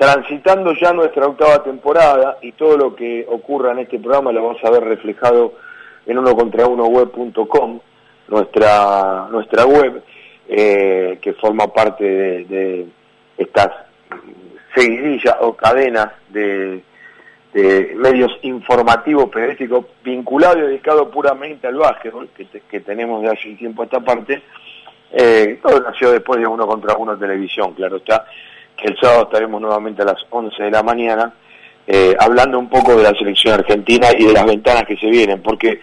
transitando ya nuestra octava temporada y todo lo que ocurra en este programa lo vamos a ver reflejado en uno uno web.com, nuestra, nuestra web, eh, que forma parte de, estas seguidillas o cadenas de, medios informativos, periodísticos, vinculados y dedicados puramente al básquetbol, que, que tenemos de hace un tiempo a esta parte. Eh, todo nació después de uno contra uno televisión, claro está el sábado estaremos nuevamente a las 11 de la mañana eh, hablando un poco de la selección argentina y de las ventanas que se vienen, porque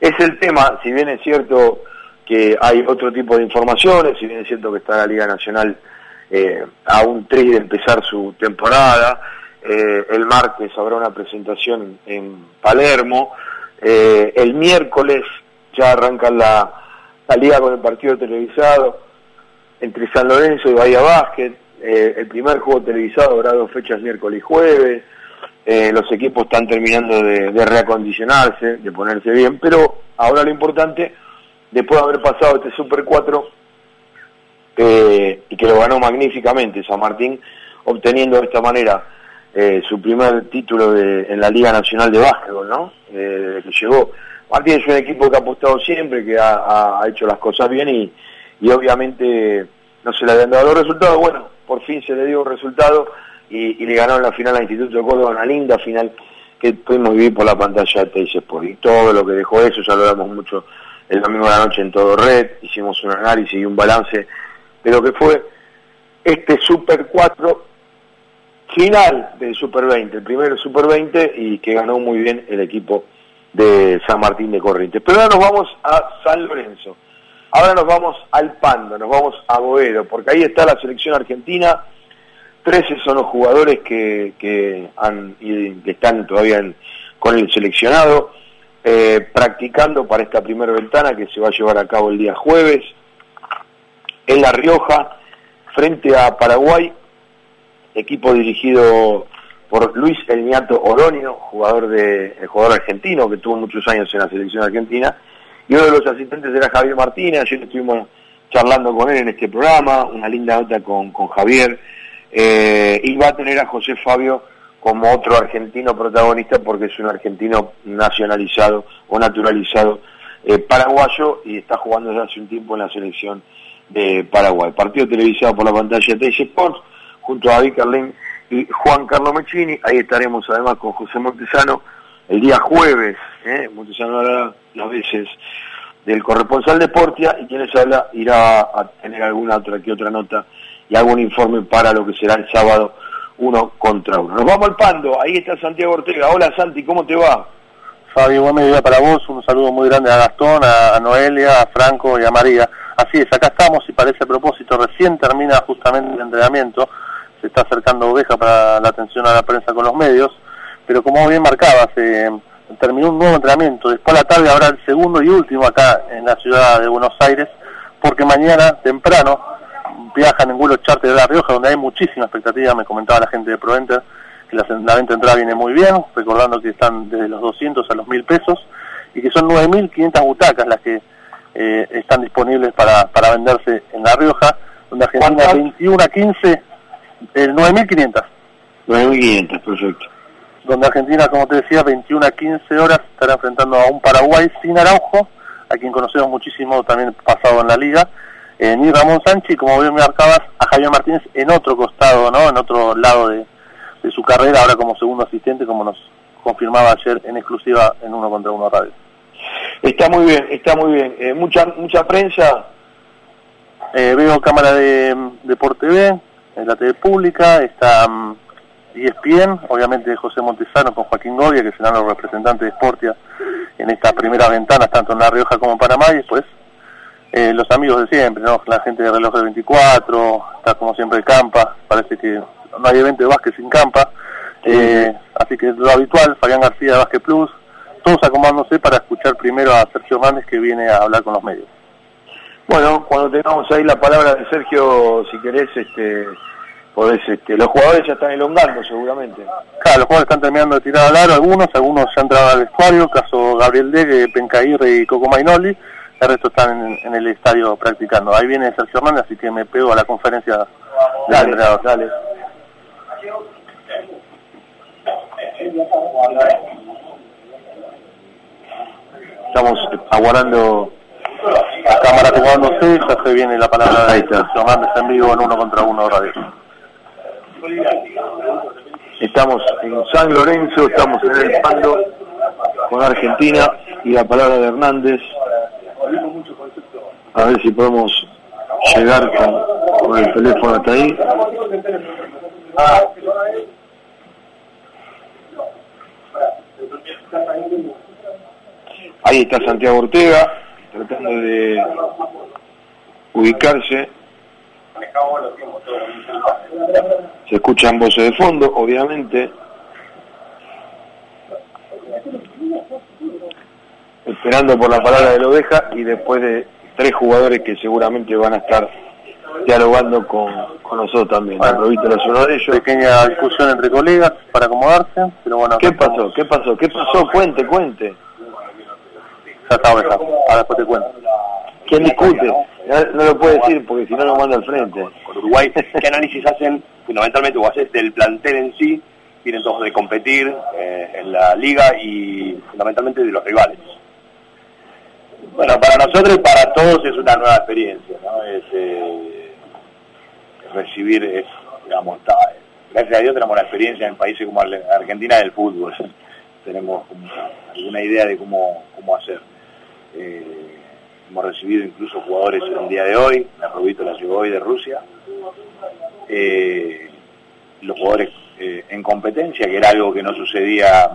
es el tema, si bien es cierto que hay otro tipo de informaciones, si bien es cierto que está la Liga Nacional eh, a un tri de empezar su temporada, eh, el martes habrá una presentación en Palermo, el miércoles ya arranca la, la liga con el partido televisado entre San Lorenzo y Bahía Básquet, eh, el primer juego televisado habrá dos fechas miércoles y jueves, eh, los equipos están terminando de, reacondicionarse, de ponerse bien, pero ahora lo importante, después de haber pasado este Super 4, eh, y que lo ganó magníficamente San Martín, obteniendo de esta manera su primer título en la Liga Nacional de Básquetbol, ¿no? que llegó. Martín es un equipo que ha apostado siempre, que ha, hecho las cosas bien y, y obviamente no se le habían dado los resultados. Bueno, por fin se le dio un resultado y, le ganaron la final al Instituto de Córdoba, una linda final que pudimos vivir por la pantalla de Teis Sport. Y todo lo que dejó eso, ya lo damos mucho el domingo de la noche en todo red, hicimos un análisis y un balance de lo que fue este Super 4 final del Super 20, el primero Super 20 y que ganó muy bien el equipo de San Martín de Corrientes. Pero ahora nos vamos a San Lorenzo. Ahora nos vamos al Pando, nos vamos a Boedo, porque ahí está la selección argentina. Trece son los jugadores que, han, están todavía con el seleccionado, eh, practicando para esta primera ventana que se va a llevar a cabo el día jueves en La Rioja, frente a Paraguay, equipo dirigido por Luis Elniato Oronio, jugador, de, jugador argentino que tuvo muchos años en la selección argentina, y uno de los asistentes era Javier Martínez, ayer estuvimos charlando con él en este programa, una linda nota con, Javier, eh, y va a tener a José Fabio como otro argentino protagonista porque es un argentino nacionalizado o naturalizado eh, paraguayo y está jugando desde hace un tiempo en la selección de Paraguay. Partido televisado por la pantalla de Sports junto a David Carlín y Juan Carlos Mechini. Ahí estaremos además con José Montesano el día jueves, ¿eh? Montesano hará las veces del corresponsal de Portia y quien les habla irá a tener alguna otra que otra nota y algún informe para lo que será el sábado uno contra uno. Nos vamos al Pando, ahí está Santiago Ortega. Hola Santi, ¿cómo te va? Fabio, buen mediodía para vos, un saludo muy grande a Gastón, a, Noelia, a Franco y a María. Así es, acá estamos y parece a propósito, recién termina justamente el entrenamiento, se está acercando Oveja para la atención a la prensa con los medios pero como bien marcabas, eh, terminó un nuevo entrenamiento. Después a la tarde habrá el segundo y último acá en la ciudad de Buenos Aires, porque mañana temprano viajan en vuelo charter de La Rioja, donde hay muchísima expectativa, me comentaba la gente de ProEnter, que la, venta de entrada viene muy bien, recordando que están desde los 200 a los 1000 pesos, y que son 9.500 butacas las que eh, están disponibles para, para venderse en La Rioja, donde Argentina 21 a 15, eh, 9.500. 9.500, perfecto donde Argentina, como te decía, 21 a 15 horas estará enfrentando a un Paraguay sin Araujo, a quien conocemos muchísimo también pasado en la liga, eh, ni Ramón Sánchez, como bien me marcabas, a Javier Martínez en otro costado, ¿no? en otro lado de, su carrera, ahora como segundo asistente, como nos confirmaba ayer en exclusiva en Uno contra Uno Radio. Está muy bien, está muy bien. Eh, mucha mucha prensa. Eh, veo cámara de, de Por TV, en la TV pública, está... Mm, y es bien, obviamente José Montesano con Joaquín Govia, que serán los representantes de Sportia en estas primeras ventanas, tanto en La Rioja como en Panamá, y después eh, los amigos de siempre, ¿no? la gente de Reloj del 24, está como siempre Campa, parece que no hay evento de básquet sin Campa, eh, así que lo habitual, Fabián García de Básquet Plus, todos acomodándose para escuchar primero a Sergio Hernández que viene a hablar con los medios. Bueno, cuando tengamos ahí la palabra de Sergio, si querés, este podés, este, los jugadores ya están elongando seguramente. Claro, los jugadores están terminando de tirar al aro, algunos, algunos ya entraron al vestuario, caso Gabriel Degue, Pencairre y Coco Mainoli, el resto están en, el estadio practicando. Ahí viene Sergio Hernández, así que me pego a la conferencia del dale. Dale. Estamos aguardando la cámara acomodándose, ya se viene la palabra de Sergio Hernández en vivo en uno contra uno radio. Estamos en San Lorenzo, estamos en el pando con Argentina y la palabra de Hernández. A ver si podemos llegar con, el teléfono hasta ahí. Ahí está Santiago Ortega, tratando de ubicarse. Se escuchan voces de fondo, obviamente. Esperando por la palabra de la oveja y después de tres jugadores que seguramente van a estar dialogando con, nosotros también. Bueno, es uno de ellos. Pequeña discusión entre colegas para acomodarse, pero bueno. ¿Qué pasó? ¿Qué pasó? ¿Qué pasó? Cuente, cuente. Ya está, ahora después te cuento. ¿Quién discute? No, lo puede decir porque si no lo manda al frente. Con Uruguay, ¿qué análisis hacen fundamentalmente o haces del plantel en sí? Vienen todos de competir eh, en la liga y fundamentalmente de los rivales. Bueno, para nosotros y para todos es una nueva experiencia, ¿no? Es, eh, recibir, es, digamos, gracias a Dios tenemos la experiencia en países como Argentina del fútbol. tenemos alguna idea de cómo, cómo hacer. Eh, hemos recibido incluso jugadores en el día de hoy, la Rubito la llegó hoy de Rusia. Eh, los jugadores en competencia, que era algo que no sucedía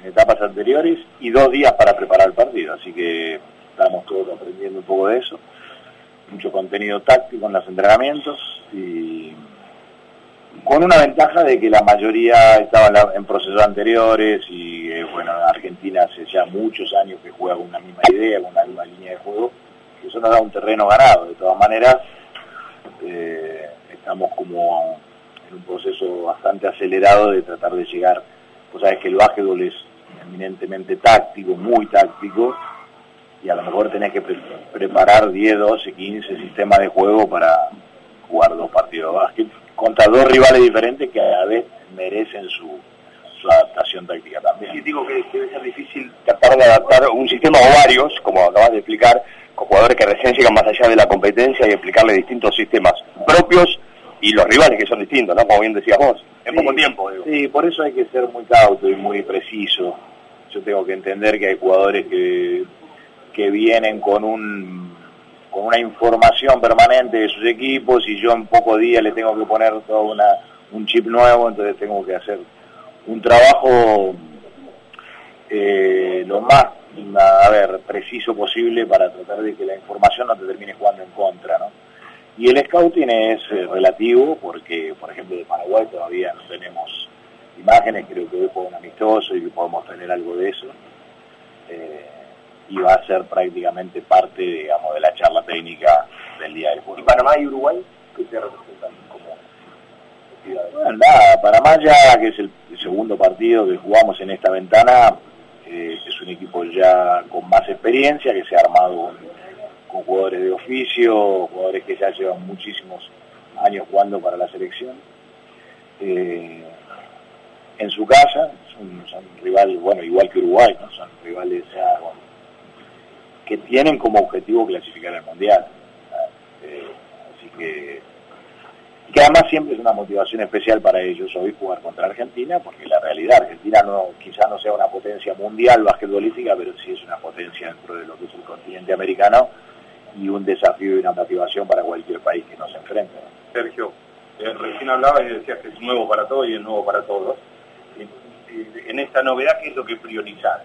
en etapas anteriores, y dos días para preparar el partido. Así que estamos todos aprendiendo un poco de eso. Mucho contenido táctico en los entrenamientos y con una ventaja de que la mayoría estaba en procesos anteriores y eh, bueno, Argentina hace ya muchos años que juega con una misma idea, con una misma línea de juego, y eso nos da un terreno ganado. De todas maneras, eh, estamos como en un proceso bastante acelerado de tratar de llegar, pues sabes que el básquetbol es eminentemente táctico, muy táctico, y a lo mejor tenés que preparar 10, 12, 15 sistemas de juego para jugar dos partidos de básquet contra dos rivales diferentes que a vez merecen su, adaptación táctica también. Y digo que debe ser difícil tratar de adaptar un sistema o varios, como acabas de explicar, con jugadores que recién llegan más allá de la competencia y explicarle distintos sistemas propios y los rivales que son distintos, ¿no? Como bien decías vos, en poco tiempo. Sí, por eso hay que ser muy cauto y muy preciso. Yo tengo que entender que hay jugadores que que vienen con un con una información permanente de sus equipos y yo en pocos días le tengo que poner todo una, un chip nuevo, entonces tengo que hacer un trabajo eh, lo más a ver, preciso posible para tratar de que la información no te termine jugando en contra, ¿no? Y el scouting es eh, relativo porque, por ejemplo, de Paraguay todavía no tenemos imágenes, creo que hoy fue un amistoso y que podemos tener algo de eso. Eh, y va a ser prácticamente parte, de la charla técnica del día del fútbol. ¿Y Panamá y Uruguay qué se representan como bueno, nada, Panamá ya, que es el, segundo partido que jugamos en esta ventana, eh, es un equipo ya con más experiencia, que se ha armado con, jugadores de oficio, jugadores que ya llevan muchísimos años jugando para la selección. Eh, en su casa, son, son rivales, bueno, igual que Uruguay, ¿no? son rivales ya que tienen como objetivo clasificar al Mundial. Así que, que además siempre es una motivación especial para ellos hoy jugar contra Argentina, porque la realidad, Argentina no quizás no sea una potencia mundial basquetbolística, pero sí es una potencia dentro de lo que es el continente americano y un desafío y una motivación para cualquier país que nos enfrente. Sergio, eh, recién hablabas y decías que es nuevo para todos y es nuevo para todos. En esta novedad, ¿qué es lo que priorizar?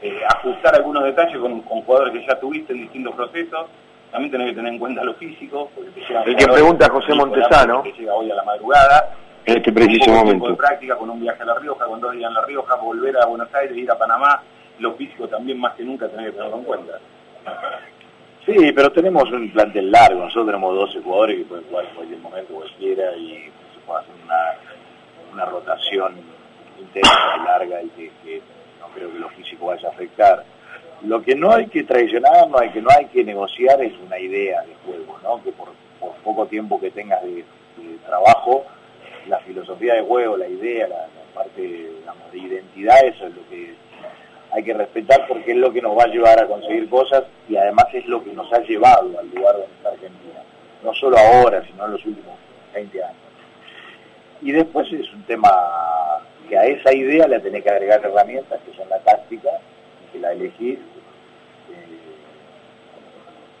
Eh, ajustar algunos detalles con, jugadores que ya tuviste en distintos procesos. También tenés que tener en cuenta lo físico. Porque el que pregunta a José Montesano. Que llega hoy a la madrugada. En este preciso momento. de práctica, con un viaje a La Rioja, con dos días en La Rioja, volver a Buenos Aires, ir a Panamá. Lo físico también más que nunca tenés que tenerlo en cuenta. Sí, pero tenemos un plantel largo. Nosotros tenemos 12 jugadores que pueden jugar en cualquier momento, cualquiera, y se puede hacer una, una rotación intensa larga y que creo que lo físico vaya a afectar. Lo que no hay que traicionar, no hay que, no hay que negociar es una idea de juego, ¿no? que por, poco tiempo que tengas de, trabajo, la filosofía de juego, la idea, la, parte de identidad, eso es lo que hay que respetar porque es lo que nos va a llevar a conseguir cosas y además es lo que nos ha llevado al lugar donde está Argentina. No solo ahora, sino en los últimos 20 años. Y después es un tema que a esa idea le tenés que agregar herramientas que son la táctica, que la elegís, eh,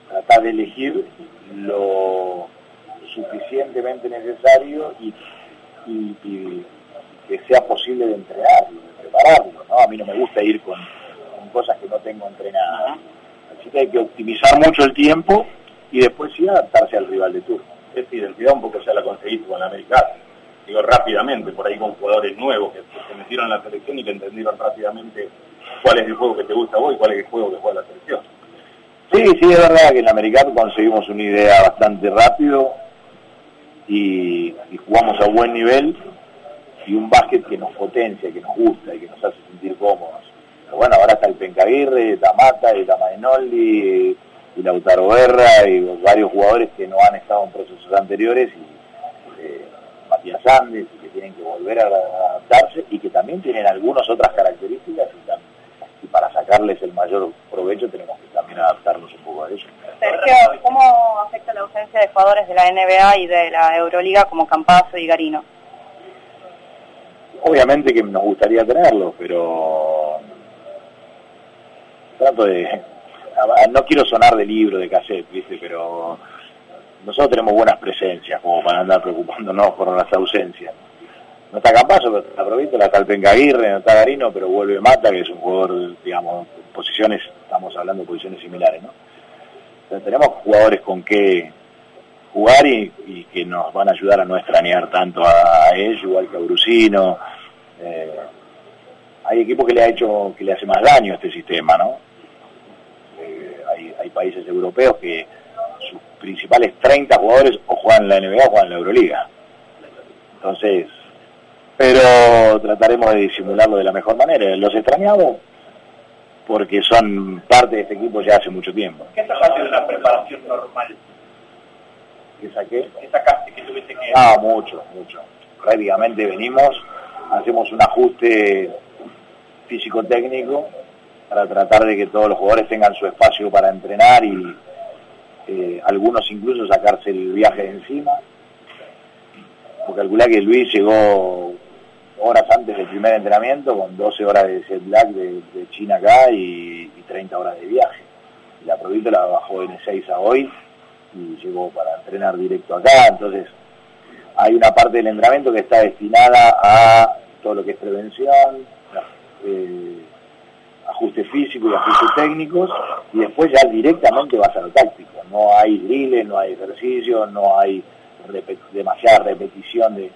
tratar de elegir lo suficientemente necesario y, que sea posible de entrenarlo, de prepararlo. ¿no? A mí no me gusta ir con, cosas que no tengo entrenadas. Así que hay que optimizar mucho el tiempo y después sí adaptarse al rival de turno. Esta identidad un poco ya la conseguiste con la americana digo rápidamente, por ahí con jugadores nuevos que, se metieron en la selección y que entendieron rápidamente cuál es el juego que te gusta a vos y cuál es el juego que juega la selección. Sí, sí, es verdad que en el americano conseguimos una idea bastante rápido y, jugamos a buen nivel y un básquet que nos potencia, que nos gusta y que nos hace sentir cómodos. Pero bueno, ahora está el Pencaguirre, Tamata, y Tamainoldi, y Lautaro Guerra y varios jugadores que no han estado en procesos anteriores y eh, Y que tienen que volver a adaptarse y que también tienen algunas otras características y, para sacarles el mayor provecho tenemos que también adaptarnos un poco a eso. Sergio, ¿cómo afecta la ausencia de jugadores de la NBA y de la Euroliga como Campazo y Garino? Obviamente que nos gustaría tenerlos, pero trato de... No quiero sonar de libro, de cassette, ¿viste? Pero nosotros tenemos buenas presencias como para andar preocupándonos por las ausencias. No está Campazo, pero está Provítola, está el Pencaguirre, no está Garino, pero vuelve Mata, que es un jugador, digamos, posiciones, estamos hablando de posiciones similares, ¿no? Tenemos jugadores con qué jugar y, que nos van a ayudar a no extrañar tanto a, ellos, igual que a Brusino. Eh, hay equipos que le ha hecho, que le hace más daño a este sistema, ¿no? Eh, hay, hay países europeos que principales 30 jugadores o juegan en la NBA o juegan en la Euroliga. Entonces, pero trataremos de disimularlo de la mejor manera. Los extrañamos porque son parte de este equipo ya hace mucho tiempo. ¿Qué sacaste de una preparación normal? ¿Qué saqué? ¿Qué sacaste que tuviste que...? Ah, mucho, mucho. Prácticamente venimos, hacemos un ajuste físico-técnico para tratar de que todos los jugadores tengan su espacio para entrenar y, eh, algunos incluso sacarse el viaje de encima. Porque calculá que Luis llegó horas antes del primer entrenamiento con 12 horas de jet lag de, China acá y, 30 horas de viaje. Y la Provito la bajó en 6 a hoy y llegó para entrenar directo acá. Entonces hay una parte del entrenamiento que está destinada a todo lo que es prevención, eh, ajuste físico y ajustes técnicos, y después ya directamente vas a lo táctico. No hay drills, no hay ejercicio, no hay demasiada repetición de,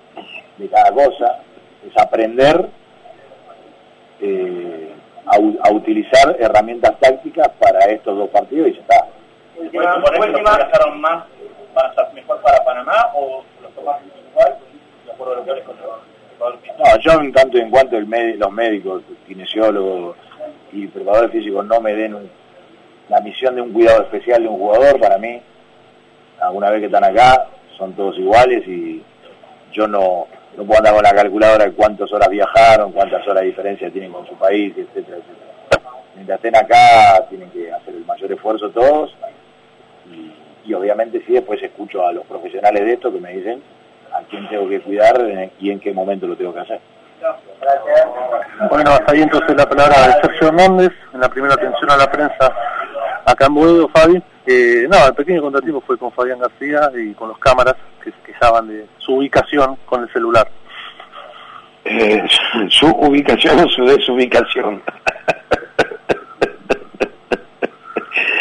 cada cosa. Es aprender eh, a, utilizar herramientas tácticas para estos dos partidos y ya está. más, van a estar mejor para Panamá o los tomas igual, de acuerdo a lo que hables con no, yo en tanto en cuanto el los médicos, kinesiólogos y preparadores físicos no me den la misión de un cuidado especial de un jugador, para mí, alguna vez que están acá, son todos iguales y yo no, no puedo andar con la calculadora de cuántas horas viajaron, cuántas horas de diferencia tienen con su país, etcétera, etcétera. Mientras estén acá, tienen que hacer el mayor esfuerzo todos y, y obviamente sí, después escucho a los profesionales de esto que me dicen a quién tengo que cuidar y en qué momento lo tengo que hacer. Bueno, hasta ahí entonces la palabra de Sergio Hernández, en la primera atención a la prensa acá en Boedo, Fabi. Eh, no, el pequeño contratipo fue con Fabián García y con los cámaras que se quejaban de su ubicación con el celular. Eh, su ubicación o su desubicación.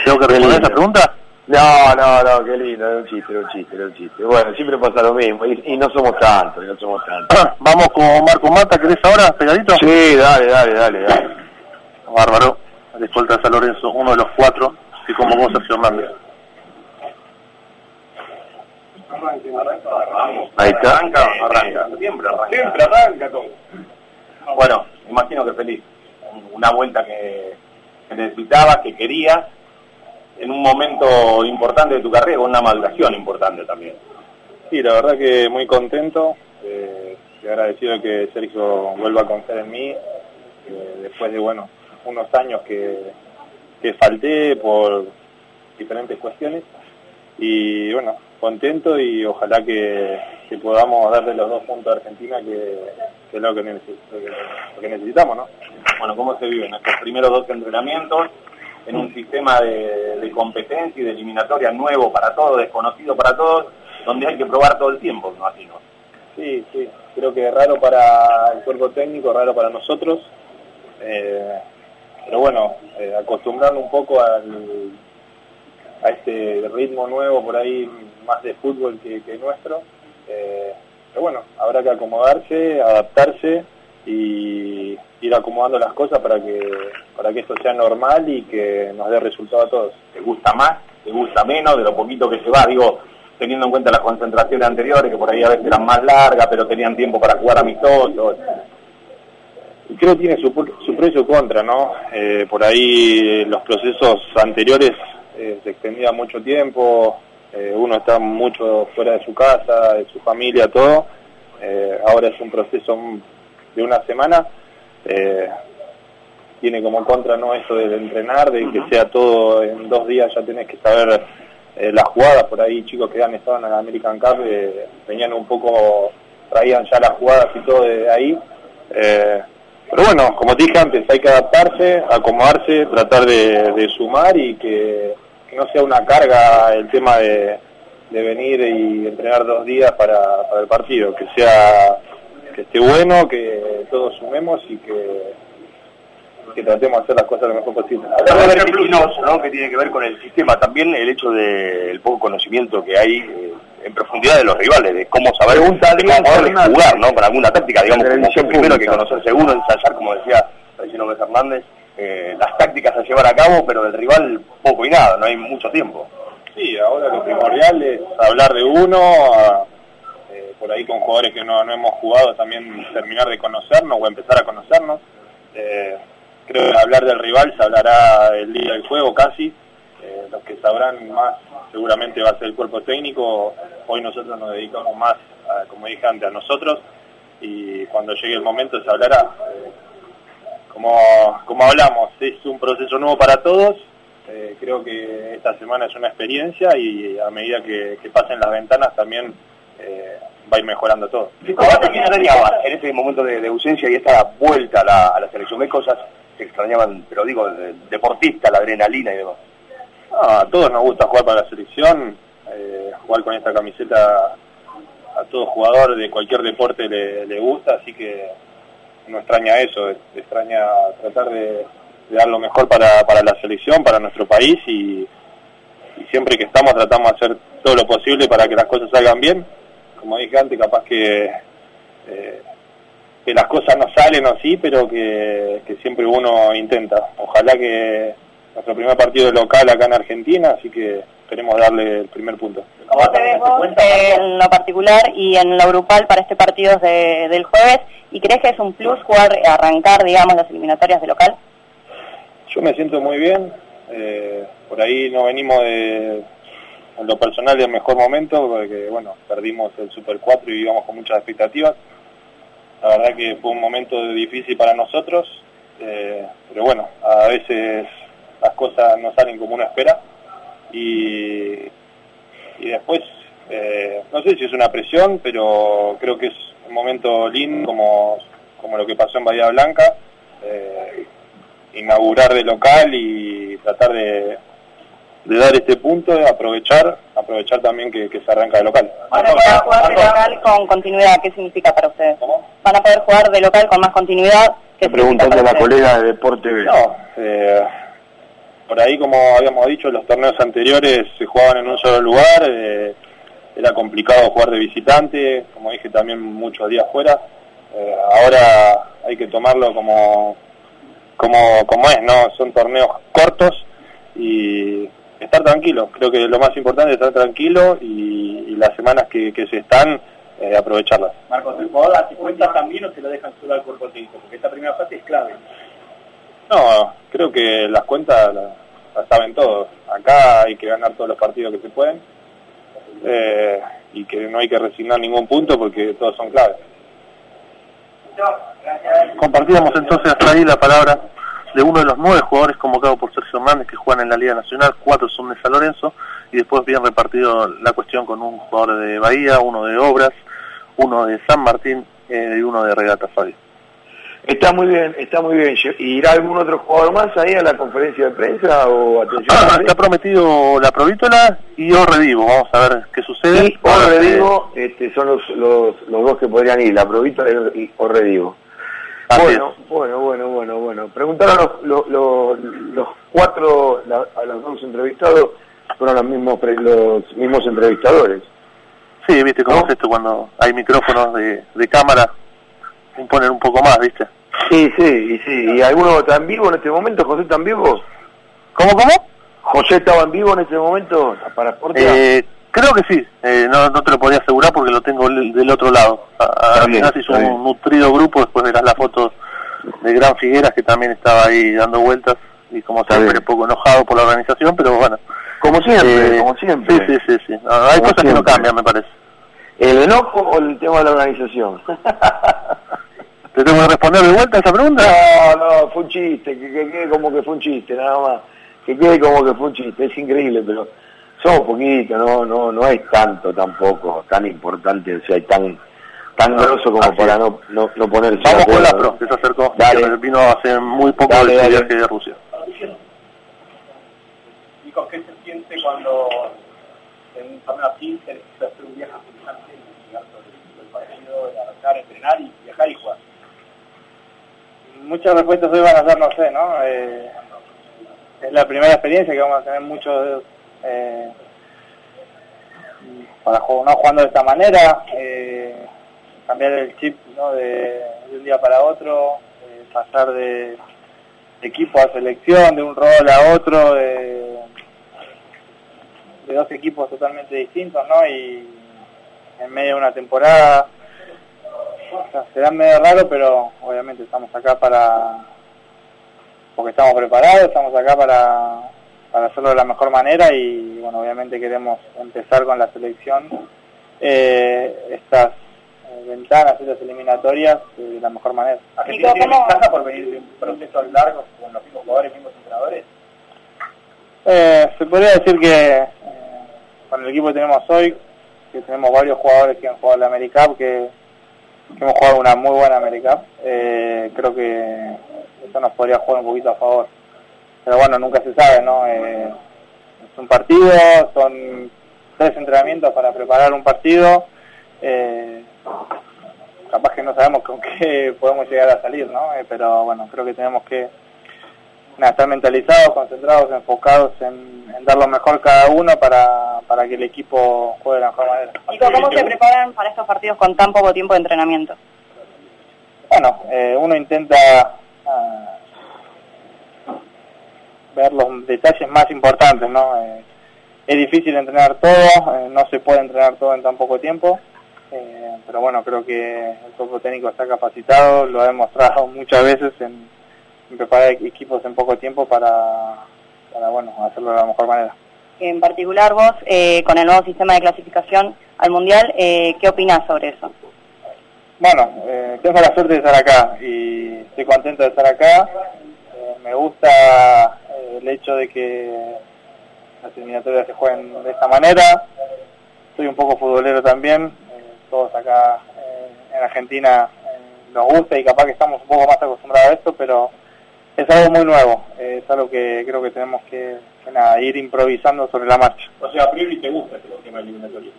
¿Tengo que responder esa pregunta? No, no, no, qué lindo, era un chiste, era un chiste, era un chiste. Bueno, siempre pasa lo mismo, y, no somos tantos, no somos tantos. Vamos con Marco Mata, ¿querés ahora, pegadito? Sí, dale, dale, dale, dale. Bárbaro, le escolta a Lorenzo, uno de los cuatro que convocó a Sergio Hernández. Ahí está. Arranca, arranca, siempre arranca. Siempre arranca todo. Bueno, imagino que feliz. Una vuelta que, que necesitabas, que querías en un momento importante de tu carrera, con una maduración importante también. Sí, la verdad que muy contento eh, y agradecido que Sergio vuelva a confiar en mí, eh, después de, bueno, unos años que, que falté por diferentes cuestiones y bueno, contento y ojalá que, podamos darle los dos puntos a Argentina que, es lo que, necesitamos, ¿no? Bueno, ¿cómo se viven estos primeros dos entrenamientos en un sistema de, competencia y de eliminatoria nuevo para todos, desconocido para todos, donde hay que probar todo el tiempo, ¿no? Así, ¿no? Sí, sí, creo que es raro para el cuerpo técnico, raro para nosotros, eh, pero bueno, eh, un poco al a este ritmo nuevo por ahí más de fútbol que, nuestro. Eh, pero bueno, habrá que acomodarse, adaptarse y ir acomodando las cosas para que para que esto sea normal y que nos dé resultado a todos. ¿Te gusta más? ¿Te gusta menos? De lo poquito que se va, digo, teniendo en cuenta las concentraciones anteriores, que por ahí a veces eran más largas, pero tenían tiempo para jugar amistosos. Y creo que tiene su, su precio contra, ¿no? Eh, por ahí los procesos anteriores eh, se extendía mucho tiempo, eh, uno está mucho fuera de su casa, de su familia, todo. Eh, ahora es un proceso de una semana. Tiene como contra no eso de entrenar, de que sea todo en dos días ya tenés que saber las jugadas. Por ahí chicos que han estado en el American Cup venían un poco, traían ya las jugadas y todo de ahí. Pero bueno, como dije antes, hay que adaptarse, acomodarse, tratar de, sumar y que, no sea una carga el tema de, venir y entrenar dos días para, el partido, que sea que esté bueno, que todos sumemos y que, que tratemos de hacer las cosas lo mejor posible. ¿no? que tiene que ver con el sistema, también el hecho del poco conocimiento que hay eh, en profundidad de los rivales, de cómo saber, jugar, ¿no? Con alguna táctica, digamos, como primero que conocer seguro, ensayar, como decía el señor Hernández, eh, las tácticas a llevar a cabo, pero del rival poco y nada, no hay mucho tiempo. Sí, ahora lo primordial es hablar de uno, eh, por ahí con jugadores que no, no, hemos jugado también terminar de conocernos o empezar a conocernos. Eh, creo que hablar del rival se hablará el día del juego casi, los que sabrán más seguramente va a ser el cuerpo técnico. Hoy nosotros nos dedicamos más, como dije antes, a nosotros y cuando llegue el momento se hablará. Eh, como, como hablamos, es un proceso nuevo para todos. Eh, creo que esta semana es una experiencia y a medida que, pasen las ventanas también eh, va a ir mejorando todo. ¿Cómo te extrañaba en este momento de, ausencia y esta vuelta a la, a la selección? ¿Qué cosas se extrañaban, pero digo, deportista, la adrenalina y demás? a todos nos gusta jugar para la selección, eh, jugar con esta camiseta a todo jugador de cualquier deporte le, gusta, así que no extraña eso, extraña tratar de, dar lo mejor para, para, la selección, para nuestro país y, siempre que estamos tratamos de hacer todo lo posible para que las cosas salgan bien. Como dije antes, capaz que, eh, que las cosas no salen así, pero que siempre uno intenta. Ojalá que nuestro primer partido local acá en Argentina, así que queremos darle el primer punto. ¿Cómo te ves vos en lo particular y en lo grupal para este partido del jueves? ¿Y crees que es un plus jugar, arrancar, digamos, las eliminatorias de local? Yo me siento muy bien. Eh, por ahí no venimos de, en lo personal del mejor momento, porque bueno, perdimos el Super 4 y íbamos con muchas expectativas. La verdad que fue un momento difícil para nosotros, eh, pero bueno, a veces las cosas no salen como uno espera y, y después eh, no sé si es una presión pero creo que es un momento lindo como, como lo que pasó en Bahía Blanca eh, inaugurar de local y tratar de, de dar este punto, aprovechar, aprovechar también que, se arranca de local. ¿Van a poder jugar de local con continuidad? ¿Qué significa para ustedes? ¿Van a poder jugar de local con más continuidad? ¿Qué Preguntando a la colega de Deporte B. No, eh, por ahí, como habíamos dicho, los torneos anteriores se jugaban en un solo lugar, eh, era complicado jugar de visitante, como dije también muchos días fuera. Eh, ahora hay que tomarlo como, como, como es, ¿no? Son torneos cortos y estar tranquilo. Creo que lo más importante es estar tranquilo y, las semanas que, se están, eh, aprovecharlas. Marcos, ¿el jugador hace cuenta también o se lo dejan solo al cuerpo técnico? Porque esta primera fase es clave. No, creo que las cuentas las, saben todos. Acá hay que ganar todos los partidos que se pueden eh, y que no hay que resignar ningún punto porque todos son claves. Compartíamos entonces hasta ahí la palabra de uno de los nueve jugadores convocados por Sergio Hernández que juegan en la Liga Nacional, cuatro son de San Lorenzo y después bien repartido la cuestión con un jugador de Bahía, uno de Obras, uno de San Martín eh, y uno de Regata Fabio. Está muy bien, está muy bien. ¿Irá algún otro jugador más ahí a la conferencia de prensa o atención? está prometido la Provítola y Orredivo. Vamos a ver qué sucede. Y Orredivo este, son los, los, los, dos que podrían ir, la Provítola y Orredivo. Bueno, bueno, bueno, bueno, bueno. Preguntaron los, los, los, cuatro, a los dos entrevistados, fueron los mismos, los mismos entrevistadores. Sí, viste cómo es esto cuando hay micrófonos de, de cámara, imponen un poco más, viste. Sí, sí, y sí. ¿Y alguno está en vivo en este momento? ¿José está en vivo? ¿Cómo, cómo? ¿José estaba en vivo en este momento para Eh, creo que sí, eh, no, no te lo podía asegurar porque lo tengo del otro lado. Al final se hizo un nutrido grupo, después verás la foto de Gran Figueras que también estaba ahí dando vueltas y como siempre un poco enojado por la organización, pero bueno. Como siempre, eh, como siempre. Sí, sí, sí, sí. hay cosas que no cambian, me parece. ¿El enojo o el tema de la organización? ¿Te tengo que responder de vuelta a esa pregunta? No, no, fue un chiste, que, quede como que fue un chiste, nada más. Que quede como que fue un chiste, es increíble, pero somos poquitos, no, no, no es tanto tampoco, tan importante, o sea, hay tan tan grosso como para no, no, no ponerse Vamos con la pro, que se acercó, Dale. vino hace muy poco dale, del viaje de Rusia. ¿Y con qué se siente cuando en un torneo así se necesita hacer un viaje interesante y llegar sobre el partido, arrancar, entrenar y viajar y jugar? Muchas respuestas hoy van a ser, no sé, ¿no? Eh, es la primera experiencia que vamos a tener muchos eh, para no jugando de esta manera. Eh, cambiar el chip de, un día para otro, pasar de, equipo a selección, de un rol a otro, de, dos equipos totalmente distintos, ¿no? Y en medio de una temporada, será medio raro, pero obviamente estamos acá para, porque estamos preparados, estamos acá para, para hacerlo de la mejor manera y, bueno, obviamente queremos empezar con la selección eh, estas ventanas, las eliminatorias de la mejor manera. ¿Argentina tiene ventaja por venir de un proceso largo con los mismos jugadores, mismos entrenadores? Eh, se podría decir que eh, con el equipo que tenemos hoy, que tenemos varios jugadores que han jugado la AmeriCup, que, que hemos jugado una muy buena AmeriCup, eh, creo que eso nos podría jugar un poquito a favor. Pero bueno, nunca se sabe, ¿no? Eh, es un partido, son tres entrenamientos para preparar un partido. Eh, capaz que no sabemos con qué podemos llegar a salir, ¿no? Eh, pero bueno, creo que tenemos que estar mentalizados, concentrados, enfocados en, dar lo mejor cada uno para, para que el equipo juegue de la mejor manera. ¿Y cómo se preparan para estos partidos con tan poco tiempo de entrenamiento? Bueno, eh, uno intenta ah, ver los detalles más importantes, ¿no? Eh, es difícil entrenar todo, no se puede entrenar todo en tan poco tiempo. Eh, pero bueno, creo que el cuerpo técnico está capacitado, lo ha demostrado muchas veces en, preparar equipos en poco tiempo para, para, bueno, hacerlo de la mejor manera. En particular vos, eh, con el nuevo sistema de clasificación al Mundial, eh, ¿qué opinás sobre eso? Bueno, tengo la suerte de estar acá y estoy contento de estar acá. Me gusta el hecho de que las eliminatorias se jueguen de esta manera. Soy un poco futbolero también, todos acá eh, en Argentina eh, nos gusta y capaz que estamos un poco más acostumbrados a esto, pero es algo muy nuevo, eh, es algo que creo que tenemos que, ir improvisando sobre la marcha. O sea, a priori te gusta este tema eliminatorio.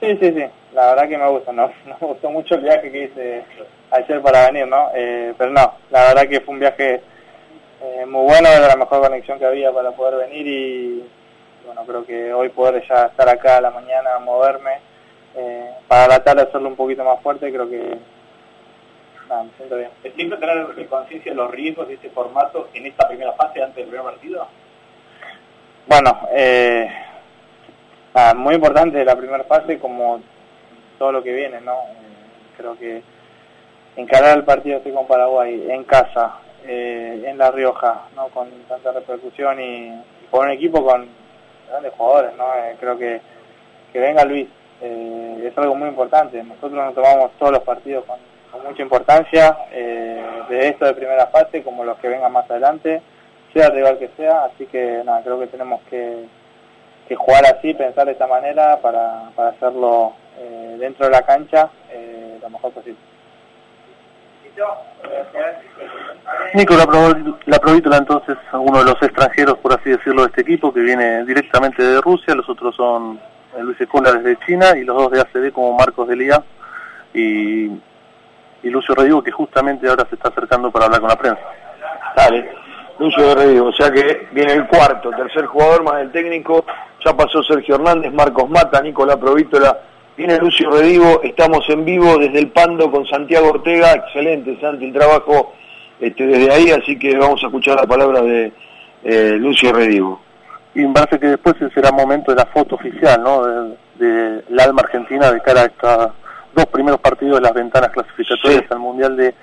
Sí, sí, sí, la verdad que me gusta, ¿no? me gustó mucho el viaje que hice ayer para venir, ¿no? pero no, la verdad que fue un viaje muy bueno, era la mejor conexión que había para poder venir y bueno, creo que hoy poder ya estar acá a la mañana, moverme, eh, para la tarde hacerlo un poquito más fuerte, creo que nada, me siento bien. ¿Es siempre tener conciencia de los riesgos de este formato en esta primera fase antes del primer partido? Bueno, eh, muy importante la primera fase como todo lo que viene, ¿no? Eh, creo que encarar el partido estoy con Paraguay en casa, eh, en La Rioja, ¿no? Con tanta repercusión y, con un equipo con grandes jugadores, ¿no? creo que, que venga Luis eh, es algo muy importante. Nosotros nos tomamos todos los partidos con, mucha importancia eh, de esto de primera fase como los que vengan más adelante, sea el rival que sea, así que nada, creo que tenemos que, que jugar así, pensar de esta manera para, para hacerlo eh, dentro de la cancha eh, lo mejor posible. Nico, la, Provítola entonces, uno de los extranjeros, por así decirlo, de este equipo, que viene directamente de Rusia, los otros son Luis Escola desde China y los dos de ACD como Marcos de Lía y, y Lucio Redivo, que justamente ahora se está acercando para hablar con la prensa. Dale, Lucio Redivo, o sea que viene el cuarto, tercer jugador más el técnico, ya pasó Sergio Hernández, Marcos Mata, Nicolás Provítola, viene Lucio Redivo, estamos en vivo desde el Pando con Santiago Ortega, excelente Santi el trabajo este, desde ahí, así que vamos a escuchar la palabra de eh, Lucio Redivo. Y me parece que después será momento de la foto oficial, ¿no? De, la alma argentina de cara a estos dos primeros partidos de las ventanas clasificatorias al Mundial de,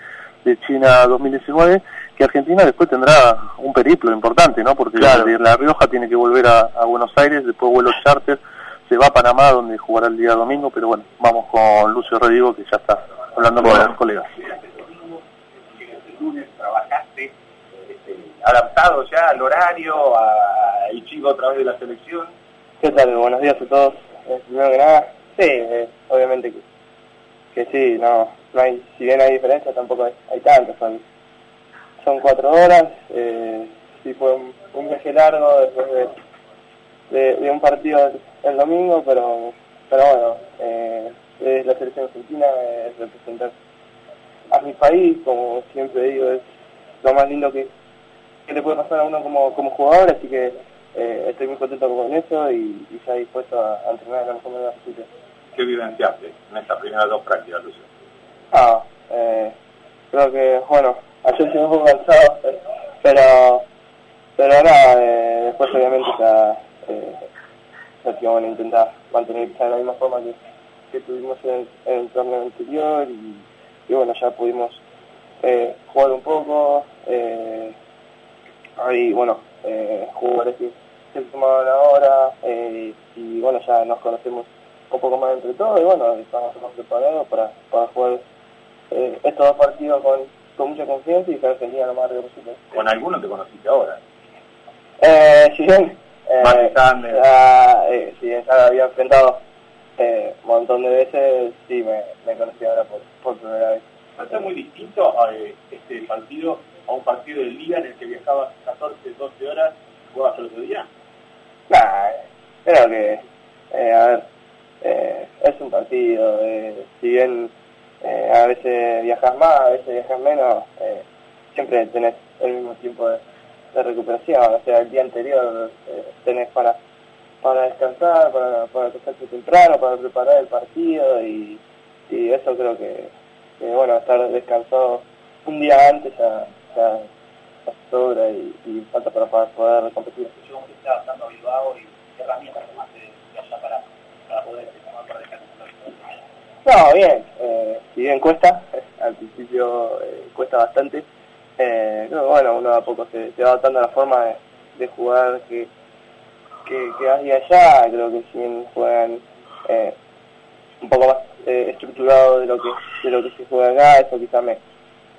China 2019, que Argentina después tendrá un periplo importante, ¿no? Porque La Rioja tiene que volver a, Buenos Aires, después vuelo charter, se va a Panamá, donde jugará el día domingo, pero bueno, vamos con Lucio Redigo, que ya está hablando con los colegas trabajaste este, adaptado ya al horario, al chico a través de la selección. ¿Qué tal? Buenos días a todos. Eh, primero que nada, sí, eh, obviamente que, que sí, no, no hay, si bien hay diferencia, tampoco hay, hay tantas, son, son cuatro horas, eh, sí fue un, viaje largo después de, de, un partido el, domingo, pero, pero bueno, eh, es la selección argentina, es representar a mi país, como siempre digo, es lo más lindo que, le puede pasar a uno como, como jugador, así que eh, estoy muy contento con eso y, y ya dispuesto a, entrenar de la mejor manera posible. ¿Qué vivenciaste en estas primeras dos prácticas, Lucio? Ah, eh, creo que, bueno, ayer llegué un poco cansado, pero, pero nada, eh, después obviamente ya, eh, ya que van a intentar mantener de la misma forma que, que tuvimos en, en el torneo anterior y y bueno, ya pudimos eh, jugar un poco, eh, hay, bueno, eh, jugadores que se tomaron ahora, eh, y bueno, ya nos conocemos un poco más entre todos, y bueno, estamos más preparados para, para jugar eh, estos dos partidos con, con mucha confianza y que Argentina lo más rápido posible. ¿Con alguno te conociste ahora? Eh, si bien, eh, ya, eh, si bien ya había enfrentado eh, un montón de veces, sí, me, me conocí ahora por, por primera vez. ¿No muy distinto a eh, este partido a un partido de liga en el que viajabas 14, 12 horas, jugabas el otro día? Nah, creo que, eh, a ver, eh, es un partido, eh, si bien eh, a veces viajas más, a veces viajas menos, eh, siempre tenés el mismo tiempo de, de recuperación, o sea, el día anterior eh, tenés para para descansar, para, para acostarte temprano, para preparar el partido y, y eso creo que, que, bueno, estar descansado un día antes ya, ya, sobra y, y, falta para, poder competir. ¿Cómo te está adaptando a Bilbao y qué herramientas allá para, para poder tomar para descansar? No, bien, eh, si bien cuesta, al principio eh, cuesta bastante, eh, bueno, uno a poco se, va adaptando a la forma de, jugar que que, que hay allá, creo que si juegan eh, un poco más eh, estructurado de lo que de lo que se juega acá, eso quizá me,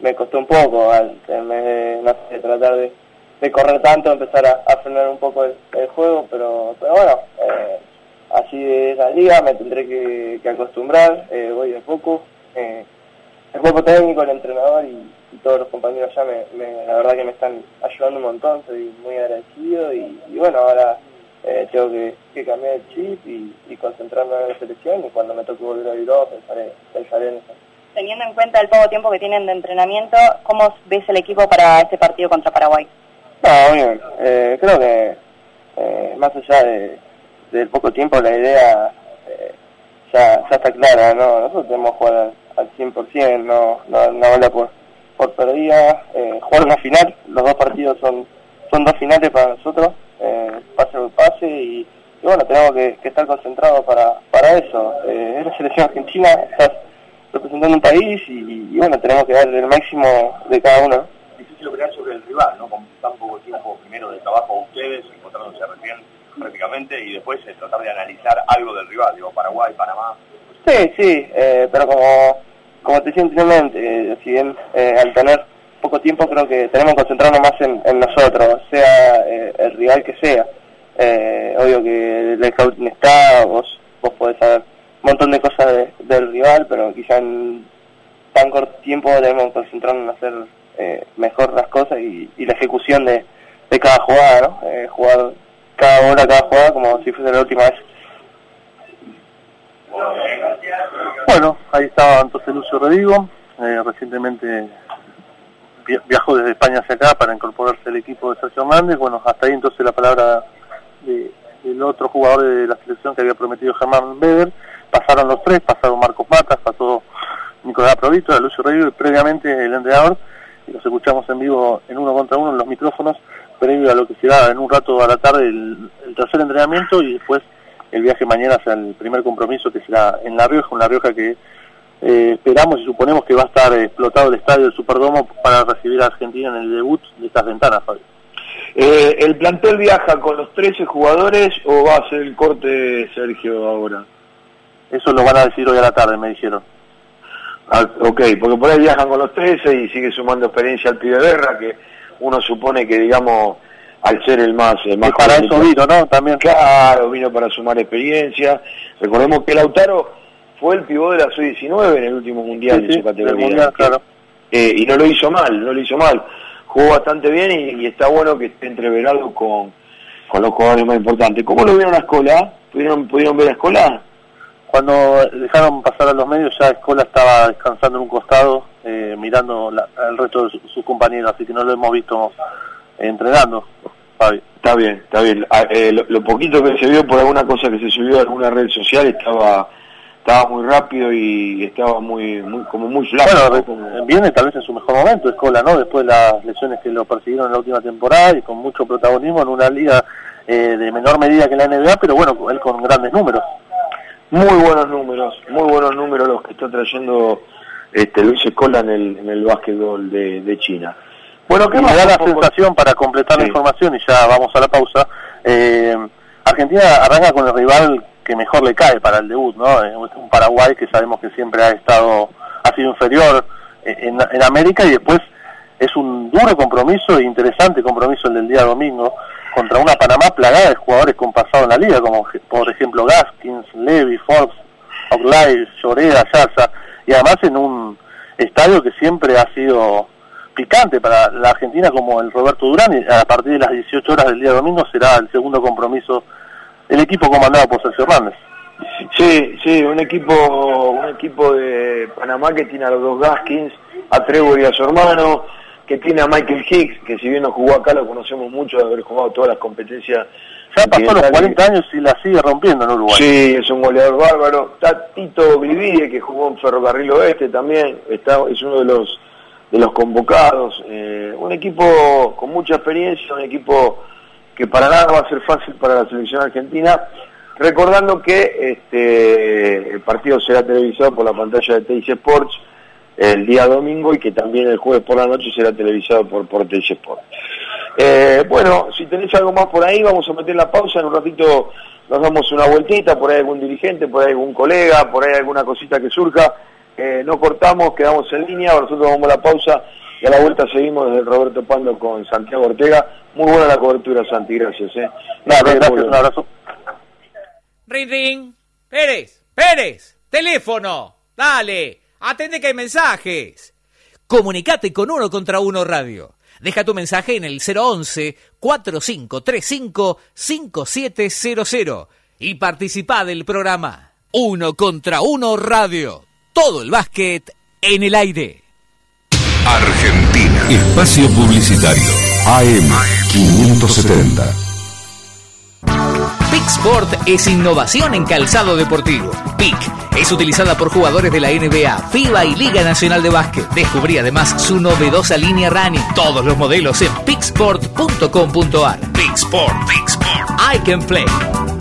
me costó un poco, al, en vez de tratar de, de correr tanto, empezar a, frenar un poco el, juego, pero, pero bueno, eh, así de la liga me tendré que, que acostumbrar, voy de poco. El cuerpo técnico, el entrenador y, y todos los compañeros allá, me, me, la verdad que me están ayudando un montón, estoy muy agradecido y, y bueno, ahora eh, tengo que, que, cambiar el chip y, y, concentrarme en la selección y cuando me toque volver a Bilbao pensaré, pensaré en eso. Teniendo en cuenta el poco tiempo que tienen de entrenamiento, ¿cómo ves el equipo para este partido contra Paraguay? No, bien, eh, creo que eh, más allá de, del poco tiempo la idea eh, ya, ya está clara, ¿no? Nosotros tenemos que jugar al, al 100%, no, no, no habla por, por perdida, eh, jugar una final, los dos partidos son, son dos finales para nosotros, eh, pase por pase y, y, bueno, tenemos que, que estar concentrados para, para eso. Eh, es la selección argentina, estás representando un país y, y, bueno, tenemos que darle el máximo de cada uno. Difícil operar sobre el rival, ¿no? Con tan poco tiempo primero de trabajo a ustedes, encontrándose recién prácticamente, y después tratar de analizar algo del rival, digo, Paraguay, Panamá. Sí, sí, eh, pero como como te decía anteriormente, si bien al tener poco tiempo creo que tenemos que concentrarnos más en, nosotros, sea el rival que sea. obvio que el scouting está, vos, vos podés saber un montón de cosas del rival, pero quizá en tan corto tiempo debemos concentrarnos en hacer eh, mejor las cosas y, la ejecución de, cada jugada, ¿no? Eh, jugar cada hora, cada jugada como si fuese la última vez. Bueno, ahí estaba entonces Lucio Rodrigo, eh, recientemente viajó desde España hacia acá para incorporarse al equipo de Sergio Hernández, bueno, hasta ahí entonces la palabra del otro jugador de la selección que había prometido Germán Weber, pasaron los tres, pasaron Marcos Matas, pasó Nicolás Provito, Lucio Rodrigo y previamente el entrenador, y los escuchamos en vivo en uno contra uno en los micrófonos, previo a lo que será en un rato a la tarde el, tercer entrenamiento y después el viaje mañana hacia el primer compromiso que será en La Rioja, una Rioja que eh, esperamos y suponemos que va a estar explotado el estadio del Superdomo para recibir a Argentina en el debut de estas ventanas, Fabio. Eh, ¿El plantel viaja con los 13 jugadores o va a ser el corte, Sergio, ahora? Eso lo van a decir hoy a la tarde, me dijeron. Ah, ok, porque por ahí viajan con los 13 y sigue sumando experiencia al pibe guerra, que uno supone que, digamos, al ser el más... El más para eso vino, ¿no? También. Claro, vino para sumar experiencia. Recordemos que Lautaro fue el pivot de la Sub-19 en el último Mundial de su categoría. claro. Eh, y no lo hizo mal, no lo hizo mal. Jugó bastante bien y, está bueno que esté entreverado con, con los jugadores más importantes. ¿Cómo lo vieron a Escola? ¿Pudieron, ¿Pudieron ver a Escola? Cuando dejaron pasar a los medios ya Escola estaba descansando en un costado, eh, mirando al resto de sus compañeros, así que no lo hemos visto entrenando. Está bien, está bien. Ah, eh, lo, poquito que se vio por alguna cosa que se subió a alguna red social estaba estaba muy rápido y estaba muy, muy como muy flaco. Bueno, viene tal vez en su mejor momento Escola, ¿no? Después de las lesiones que lo persiguieron en la última temporada y con mucho protagonismo en una liga eh, de menor medida que la NBA, pero bueno, él con grandes números. Muy buenos números, muy buenos números los que está trayendo este, Luis Escola en el, en el básquetbol de, China. Bueno, ¿qué más? Me da la sensación, para completar la información, y ya vamos a la pausa, eh, Argentina arranca con el rival que mejor le cae para el debut, ¿no? Es un Paraguay que sabemos que siempre ha estado, ha sido inferior en, en América y después es un duro compromiso e interesante compromiso el del día domingo contra una Panamá plagada de jugadores con pasado en la liga, como por ejemplo Gaskins, Levy, Forbes, Oglai, Lloreda, Yarza, y además en un estadio que siempre ha sido picante para la Argentina como el Roberto Durán, y a partir de las 18 horas del día domingo será el segundo compromiso el equipo comandado por Sergio Hernández. Sí, sí, un equipo, un equipo de Panamá que tiene a los dos Gaskins, a Trevor y a su hermano, que tiene a Michael Hicks, que si bien no jugó acá lo conocemos mucho de haber jugado todas las competencias. Ya pasó los 40 años y la sigue rompiendo en Uruguay. Sí, es un goleador bárbaro. Está Tito Grivide, que jugó en Ferrocarril Oeste también, está, es uno de los de los convocados. Eh, un equipo con mucha experiencia, un equipo que para nada va a ser fácil para la selección argentina. Recordando que este, el partido será televisado por la pantalla de Teis Sports el día domingo y que también el jueves por la noche será televisado por Portage Sport. Eh, bueno, si tenéis algo más por ahí, vamos a meter la pausa, en un ratito nos damos una vueltita, por ahí algún dirigente, por ahí algún colega, por ahí alguna cosita que surja, eh, no cortamos, quedamos en línea, nosotros vamos a la pausa y a la vuelta seguimos desde Roberto Pando con Santiago Ortega. Muy buena la cobertura, Santi, gracias. Eh. gracias, un abrazo. Ring, ring. Pérez, Pérez, teléfono, dale. Atende que hay mensajes. Comunicate con Uno contra Uno Radio. Deja tu mensaje en el 011-4535-5700 y participa del programa Uno contra Uno Radio. Todo el básquet en el aire. Argentina. Espacio Publicitario. AM 570. Pick Sport es innovación en calzado deportivo. Pick es utilizada por jugadores de la NBA, FIBA y Liga Nacional de Básquet. Descubrí además su novedosa línea running. Todos los modelos en picksport.com.ar. Pick Sport, Pick Sport. I can play.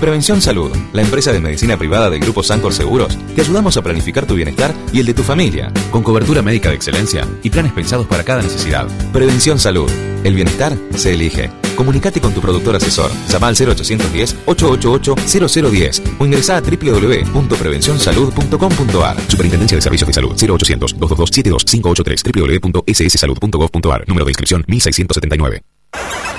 En Prevención Salud, la empresa de medicina privada del Grupo Sancor Seguros, te ayudamos a planificar tu bienestar y el de tu familia, con cobertura médica de excelencia y planes pensados para cada necesidad. Prevención Salud, el bienestar se elige. Comunicate con tu productor asesor. Llama al 0810-888-0010 o ingresa a www.prevencionsalud.com.ar. Superintendencia de Servicios de Salud 0800-222-72583 www.sssalud.gov.ar. Número de inscripción 1679.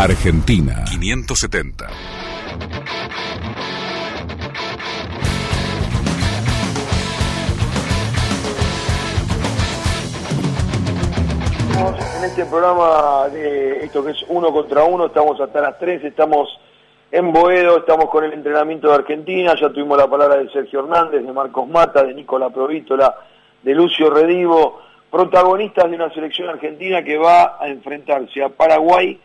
Argentina 570. En este programa de esto que es uno contra uno, estamos hasta las 3, estamos en Boedo, estamos con el entrenamiento de Argentina, ya tuvimos la palabra de Sergio Hernández, de Marcos Mata, de Nicola Provítola, de Lucio Redivo, protagonistas de una selección argentina que va a enfrentarse a Paraguay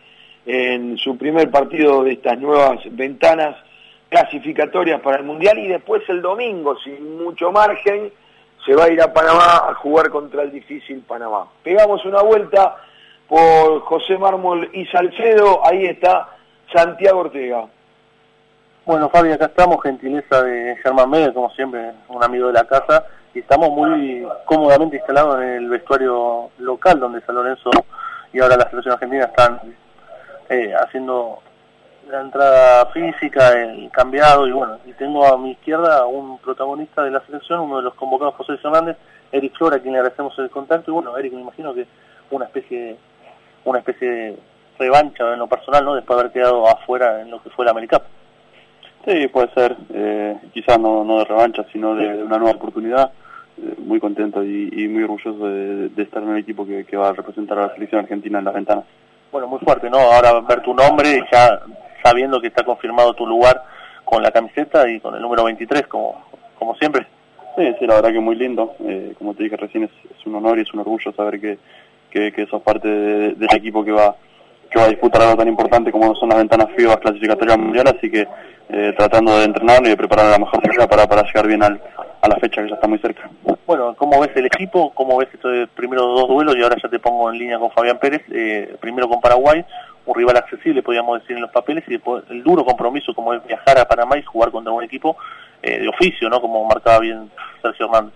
en su primer partido de estas nuevas ventanas clasificatorias para el Mundial y después el domingo, sin mucho margen, se va a ir a Panamá a jugar contra el difícil Panamá. Pegamos una vuelta por José Mármol y Salcedo, ahí está Santiago Ortega. Bueno, Fabi, acá estamos, gentileza de Germán Mede, como siempre, un amigo de la casa, y estamos muy cómodamente instalados en el vestuario local, donde San Lorenzo y ahora la selección argentina están eh, haciendo la entrada física, el cambiado, y bueno, y tengo a mi izquierda un protagonista de la selección, uno de los convocados, José Hernández, Eric Flora, a quien le agradecemos el contacto, y bueno, Eric, me imagino que una especie, una especie de revancha en lo personal, ¿no? Después de haber quedado afuera en lo que fue la AmeriCup. Sí, puede ser, eh, quizás no, no de revancha, sino de, una nueva oportunidad. Eh, muy contento y, muy orgulloso de, estar en el equipo que va a representar a la selección argentina en las ventanas. Bueno, muy fuerte, ¿no? Ahora ver tu nombre, ya sabiendo que está confirmado tu lugar con la camiseta y con el número 23, como, como siempre. Sí, sí, la verdad que muy lindo. Eh, como te dije recién, es, un honor y es un orgullo saber que, que, que sos parte del equipo que va que va a disputar algo tan importante como son las ventanas FIBA clasificatorias mundiales, así que eh, tratando de entrenar y de preparar la mejor manera para, para llegar bien al, a la fecha que ya está muy cerca. Bueno, ¿cómo ves el equipo? ¿Cómo ves estos primeros dos duelos? Y ahora ya te pongo en línea con Fabián Pérez, eh, primero con Paraguay, un rival accesible, podríamos decir en los papeles, y después el duro compromiso como es viajar a Panamá y jugar contra un equipo eh, de oficio, ¿no? Como marcaba bien Sergio Hernández.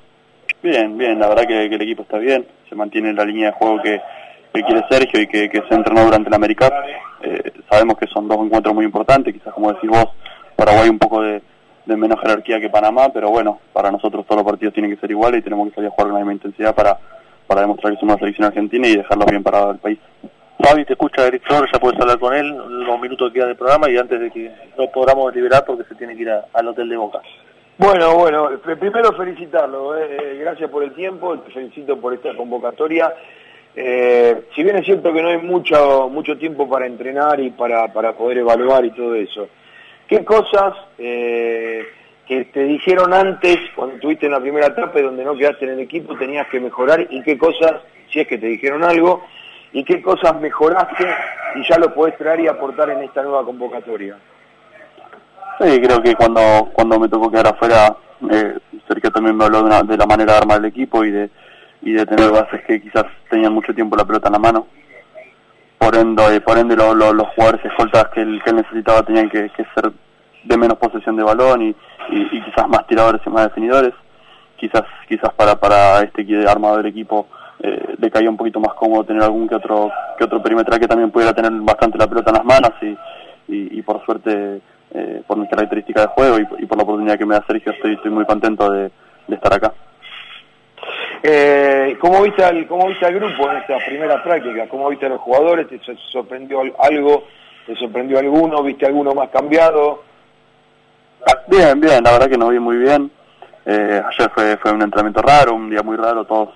Bien, bien, la verdad que, el equipo está bien, se mantiene en la línea de juego que, quiere Sergio y que, se entrenó durante la América. Eh, sabemos que son dos encuentros muy importantes, quizás como decís vos, Paraguay un poco de, menos jerarquía que Panamá, pero bueno, para nosotros todos los partidos tienen que ser iguales y tenemos que salir a jugar con la misma intensidad para, para demostrar que somos una selección argentina y dejarlo bien parado al país. Fabi, te escucha Eric Flores, ya puedes hablar con él los minutos que queda del programa y antes de que no podamos liberar porque se tiene que ir al hotel de Boca. Bueno, bueno, primero felicitarlo, eh, gracias por el tiempo, te felicito por esta convocatoria. Eh, si bien es cierto que no hay mucho, mucho tiempo para entrenar y para, para poder evaluar y todo eso, ¿qué cosas eh, que te dijeron antes, cuando estuviste en la primera etapa y donde no quedaste en el equipo, tenías que mejorar y qué cosas, si es que te dijeron algo, y qué cosas mejoraste y ya lo podés traer y aportar en esta nueva convocatoria. Sí, creo que cuando cuando me tocó quedar afuera, eh, Sergio también me habló de, la manera de armar el equipo y de y de tener bases que quizás tenían mucho tiempo la pelota en la mano. Por ende, por ende los jugadores escoltas que él, que necesitaba tenían que, ser de menos posesión de balón y, y, quizás más tiradores y más definidores. Quizás quizás para para este armado del equipo eh, le caía un poquito más cómodo tener algún que otro que otro perimetral que también pudiera tener bastante la pelota en las manos y, y, por suerte eh, por mi característica de juego y, por la oportunidad que me da Sergio estoy muy contento de, estar acá. Eh, ¿cómo, viste al, ¿Cómo viste al grupo en esta primera práctica? ¿Cómo viste a los jugadores? ¿Te sorprendió algo? ¿Te sorprendió alguno? ¿Viste alguno más cambiado? Bien, bien, la verdad que nos vi muy bien. Eh, ayer fue, fue un entrenamiento raro, un día muy raro, todos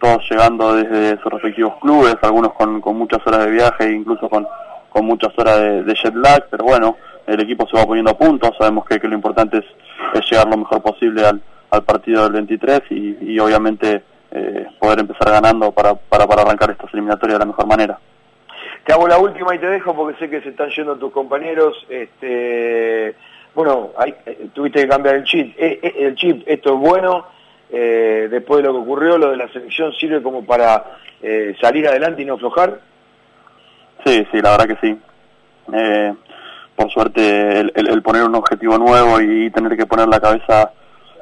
todos llegando desde sus respectivos clubes, algunos con, con muchas horas de viaje, incluso con, con muchas horas de, jet lag, pero bueno, el equipo se va poniendo a punto, sabemos que, que lo importante es, es, llegar lo mejor posible al, al partido del 23 y, y obviamente eh, poder empezar ganando para, para, para arrancar estas eliminatorias de la mejor manera. Te hago la última y te dejo porque sé que se están yendo tus compañeros. Este, bueno, hay, eh, tuviste que cambiar el chip. Eh, eh, el chip, esto es bueno. Eh, después de lo que ocurrió, lo de la selección sirve como para eh, salir adelante y no aflojar. Sí, sí, la verdad que sí. Eh, por suerte, el, el, el, poner un objetivo nuevo y tener que poner la cabeza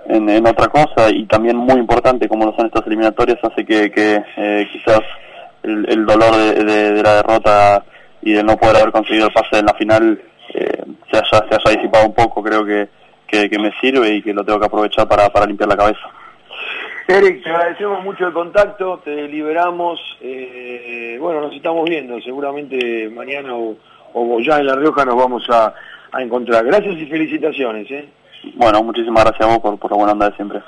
en, en, otra cosa y también muy importante como lo son estas eliminatorias hace que, que eh, quizás el, el dolor de, de, la derrota y de no poder haber conseguido el pase en la final eh, se, haya, se haya disipado un poco, creo que, que, me sirve y que lo tengo que aprovechar para, para limpiar la cabeza. Eric, te agradecemos mucho el contacto, te liberamos, eh, bueno, nos estamos viendo, seguramente mañana o, o ya en La Rioja nos vamos a, a encontrar. Gracias y felicitaciones. ¿eh? Bueno, muchísimas gracias a vos por, por la buena onda de siempre.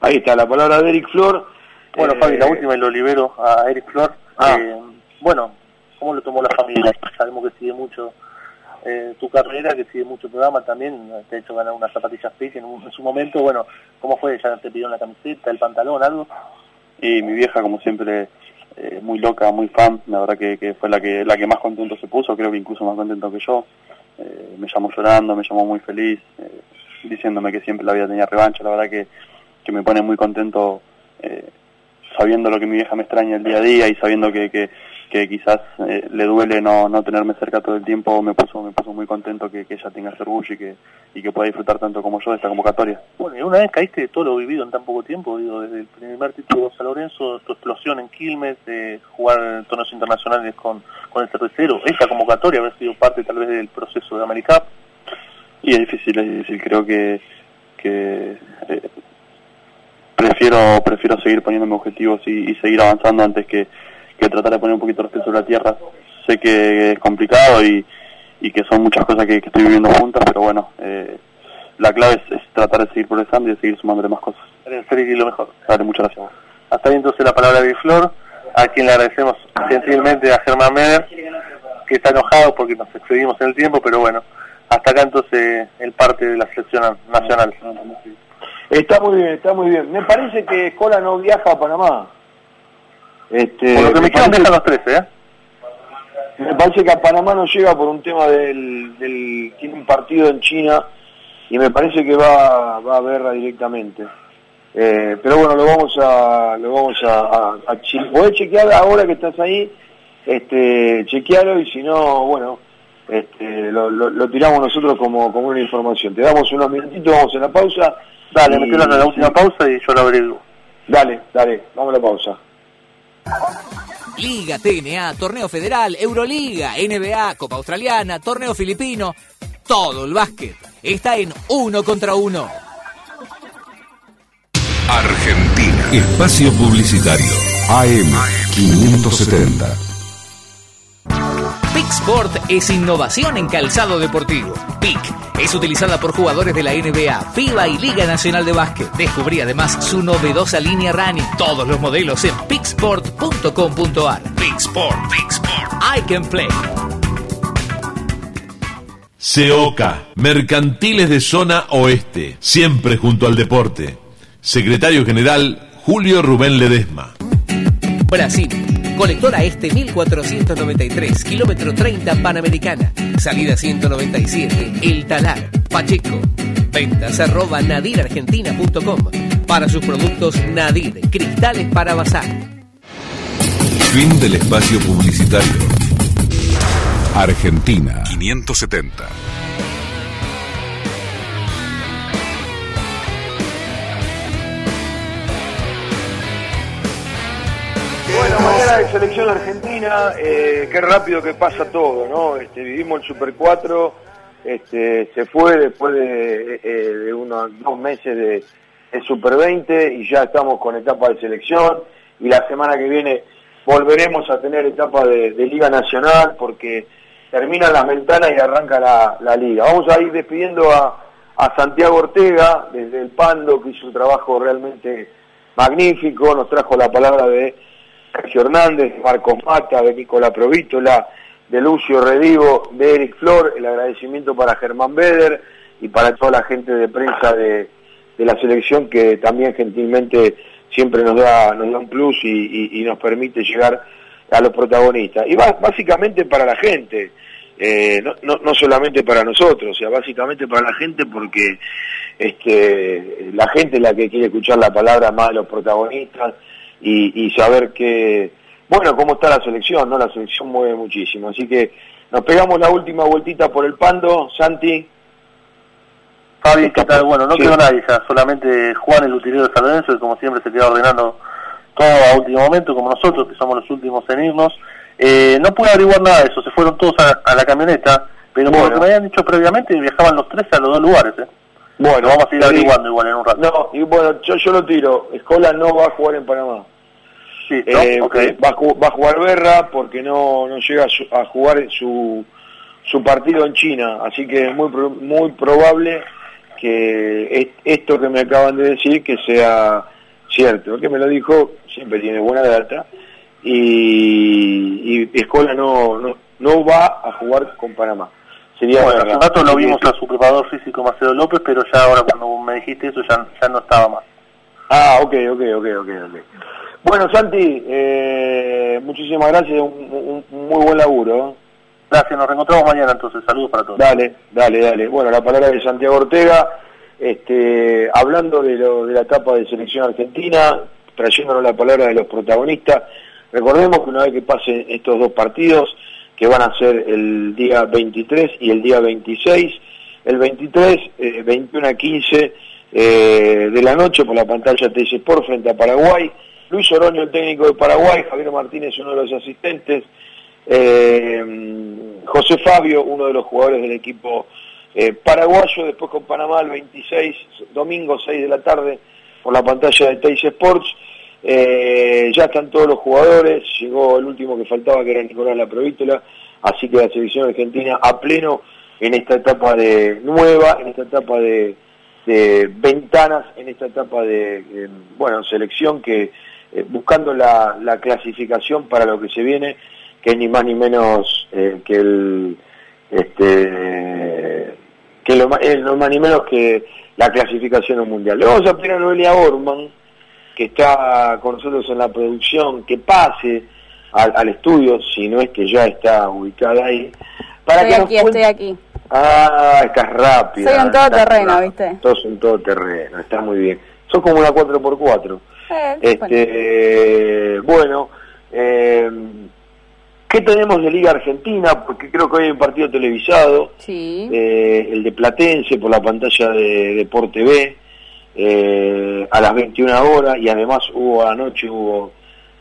Ahí está, la palabra de Eric Flor. Bueno, eh, Fabi, la última y lo libero a Eric Flor. Ah. Eh, bueno, ¿cómo lo tomó la familia? Sabemos que sigue mucho eh, tu carrera, que sigue mucho programa también, te ha hecho ganar unas zapatillas Pick en, en, su momento, bueno, ¿cómo fue? ¿Ya te pidieron la camiseta, el pantalón, algo? Y mi vieja, como siempre, eh, muy loca, muy fan, la verdad que, que, fue la que la que más contento se puso, creo que incluso más contento que yo. Eh, me llamó llorando, me llamó muy feliz, eh, diciéndome que siempre la vida tenía revancha, la verdad que, que me pone muy contento eh, sabiendo lo que mi vieja me extraña el día a día y sabiendo que, que, que quizás eh, le duele no, no tenerme cerca todo el tiempo, me puso, me puso muy contento que, que ella tenga ese orgullo y que, y que pueda disfrutar tanto como yo de esta convocatoria. Bueno, y una vez caíste de todo lo vivido en tan poco tiempo, digo, desde el primer título de San Lorenzo, tu explosión en Quilmes, de jugar torneos internacionales con, con el cervecero, esta convocatoria haber sido parte tal vez del proceso de AmeriCup. Y es difícil, es difícil, creo que, que eh, prefiero prefiero seguir poniéndome objetivos y, y seguir avanzando antes que, que, tratar de poner un poquito respeto sobre la tierra. Sé que es complicado y, y que son muchas cosas que, que estoy viviendo juntas, pero bueno, eh, la clave es, es, tratar de seguir progresando y de seguir sumándole más cosas. Feliz y lo mejor. Vale, muchas gracias. Hasta ahí entonces la palabra de Flor, a quien le agradecemos gentilmente a Germán Meder, que está enojado porque nos excedimos en el tiempo, pero bueno, hasta acá entonces el parte de la selección nacional. Está muy bien, está muy bien. Me parece que Escola no viaja a Panamá. Este, por lo que me, me quedan deja los 13, ¿eh? Me parece que a Panamá no llega por un tema del, del tiene un partido en China y me parece que va, va a verla directamente. Eh, pero bueno, lo vamos a lo vamos a, a, a podés chequear ahora que estás ahí, este, chequealo y si no, bueno, este, lo, lo, lo tiramos nosotros como, como una información. Te damos unos minutitos, vamos a la pausa. Dale, y... la última pausa y yo lo averiguo. Dale, dale, vamos a la pausa. Liga, TNA, Torneo Federal, Euroliga, NBA, Copa Australiana, Torneo Filipino, todo el básquet está en uno contra uno. Argentina. Espacio Publicitario. AM 570. Sport es innovación en calzado deportivo. Pick es utilizada por jugadores de la NBA, FIBA y Liga Nacional de Básquet. Descubrí además su novedosa línea running. Todos los modelos en picksport.com.ar. Pick Sport, Pick Sport. I can play. SEOCA, Mercantiles de Zona Oeste, siempre junto al deporte. Secretario General Julio Rubén Ledesma. Brasil. Colectora Este 1493, kilómetro 30 Panamericana. Salida 197, El Talar, Pacheco. Ventas arroba nadirargentina.com. Para sus productos Nadir, cristales para bazar. Fin del espacio publicitario. Argentina 570. Bueno, mañana de selección argentina, eh, qué rápido que pasa todo, ¿no? Este, vivimos el Super 4, este, se fue después de, eh, de unos dos meses de, de, Super 20 y ya estamos con etapa de selección y la semana que viene volveremos a tener etapa de, de Liga Nacional porque terminan las ventanas y arranca la, la liga. Vamos a ir despidiendo a, a Santiago Ortega desde el Pando que hizo un trabajo realmente magnífico, nos trajo la palabra de Sergio Hernández, Marcos Mata, de Nicolás Provítola, de Lucio Redivo, de Eric Flor, el agradecimiento para Germán Beder y para toda la gente de prensa de, de la selección que también gentilmente siempre nos da, nos da un plus y, nos permite llegar a los protagonistas. Y básicamente para la gente, eh, no, no, no, solamente para nosotros, o sea, básicamente para la gente porque este, la gente es la que quiere escuchar la palabra más de los protagonistas y, y saber que, bueno, cómo está la selección, ¿no? La selección mueve muchísimo. Así que nos pegamos la última vueltita por el Pando, Santi. Fabi, ¿qué tal? Bueno, no quedó nadie ya, solamente Juan, el utilero de San Lorenzo, que como siempre se queda ordenando todo a último momento, como nosotros, que somos los últimos en irnos. Eh, no pude averiguar nada de eso, se fueron todos a, la camioneta, pero como lo que me habían dicho previamente, viajaban los tres a los dos lugares. ¿eh? Bueno, vamos a ir averiguando igual en un rato. No, y bueno, yo, yo lo tiro, Escola no va a jugar en Panamá. Sí, eh, va, a, va a jugar Berra porque no, no llega a jugar su, su partido en China, así que es muy, muy probable que esto que me acaban de decir que sea cierto, porque me lo dijo, siempre tiene buena data, y, y Escola no, no, no va a jugar con Panamá. Sería bueno, hace rato lo vimos a su preparador físico Marcelo López, pero ya ahora cuando me dijiste eso ya, ya no estaba más. Ah, ok, ok, ok, ok, ok. Bueno, Santi, eh, muchísimas gracias, un, un, muy buen laburo. Gracias, nos reencontramos mañana entonces. Saludos para todos. Dale, dale, dale. Bueno, la palabra de Santiago Ortega, este, hablando de, lo, de la etapa de selección argentina, trayéndonos la palabra de los protagonistas. Recordemos que una vez que pasen estos dos partidos, que van a ser el día 23 y el día 26, el 23, eh, 21 a 15 eh, de la noche por la pantalla TC Sport frente a Paraguay. Luis Oroño, el técnico de Paraguay, Javier Martínez, uno de los asistentes, eh, José Fabio, uno de los jugadores del equipo eh, paraguayo, después con Panamá el 26, domingo 6 de la tarde, por la pantalla de Teis Sports. Eh, ya están todos los jugadores, llegó el último que faltaba que era Nicolás La Provítola, así que la selección argentina a pleno en esta etapa de nueva, en esta etapa de, ventanas, en esta etapa de, bueno, selección que buscando la, la clasificación para lo que se viene que es ni más ni menos eh, que el este que lo, eh, no más ni menos que la clasificación mundial. Le vamos a pedir a Noelia Orman, que está con nosotros en la producción, que pase al, estudio, si no es que ya está ubicada ahí. Para estoy aquí, estoy aquí. Ah, estás rápida. Soy un todoterreno, ¿viste? Sos un todoterreno, está muy bien. Sos como una 4x4. Eh, este, bueno, eh, ¿Qué tenemos de Liga Argentina? Porque creo que hoy hay un partido televisado, eh, el de Platense por la pantalla de Deporte B, eh, a las 21 horas, y además hubo anoche hubo,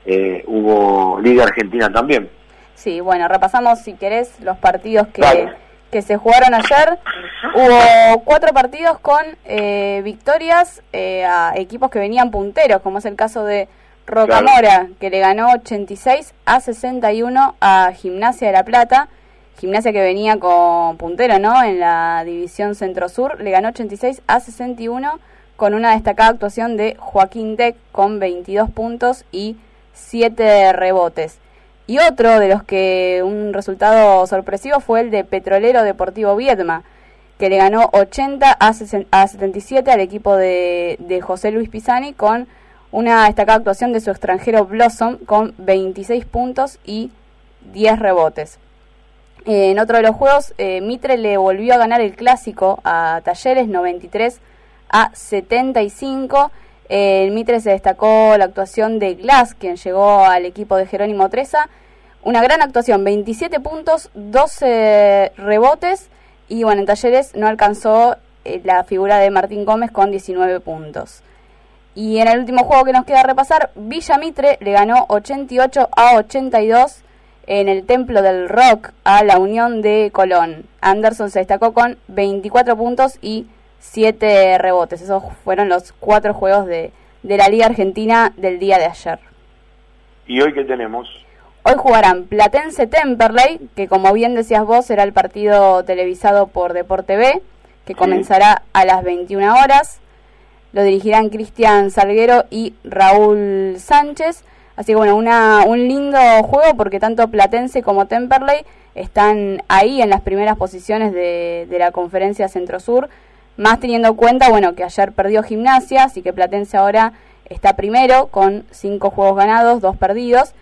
eh, hubo Liga Argentina también. Sí, bueno, repasamos si querés los partidos que, que se jugaron ayer. Hubo cuatro partidos con victorias a equipos que venían punteros, como es el caso de Rocamora, que le ganó 86 a 61 a Gimnasia de La Plata. Gimnasia que venía con puntero, ¿no? En la división centro-sur, le ganó 86 a 61 con una destacada actuación de Joaquín Deck con 22 puntos y 7 rebotes. Y otro de los que un resultado sorpresivo fue el de Petrolero Deportivo Viedma, que le ganó 80 a, 77 al equipo de, de José Luis Pisani con una destacada actuación de su extranjero Blossom con 26 puntos y 10 rebotes. en otro de los juegos, eh, Mitre le volvió a ganar el clásico a Talleres 93 a 75. En Mitre se destacó la actuación de Glass, quien llegó al equipo de Jerónimo Treza. Una gran actuación, 27 puntos, 12 rebotes y bueno, en Talleres no alcanzó eh, la figura de Martín Gómez con 19 puntos. Y en el último juego que nos queda repasar, Villa Mitre le ganó 88 a 82 en el Templo del Rock a la Unión de Colón. Anderson se destacó con 24 puntos y 7 rebotes. Esos fueron los cuatro juegos de, de la Liga Argentina del día de ayer. ¿Y hoy qué tenemos? Hoy jugarán Platense Temperley, que como bien decías vos será el partido televisado por Deporte B, que comenzará a las 21 horas. Lo dirigirán Cristian Salguero y Raúl Sánchez. Así que bueno, una, un lindo juego porque tanto Platense como Temperley están ahí en las primeras posiciones de, de la conferencia Centro-Sur, más teniendo en cuenta, bueno, que ayer perdió Gimnasia, así que Platense ahora está primero con cinco juegos ganados, dos perdidos.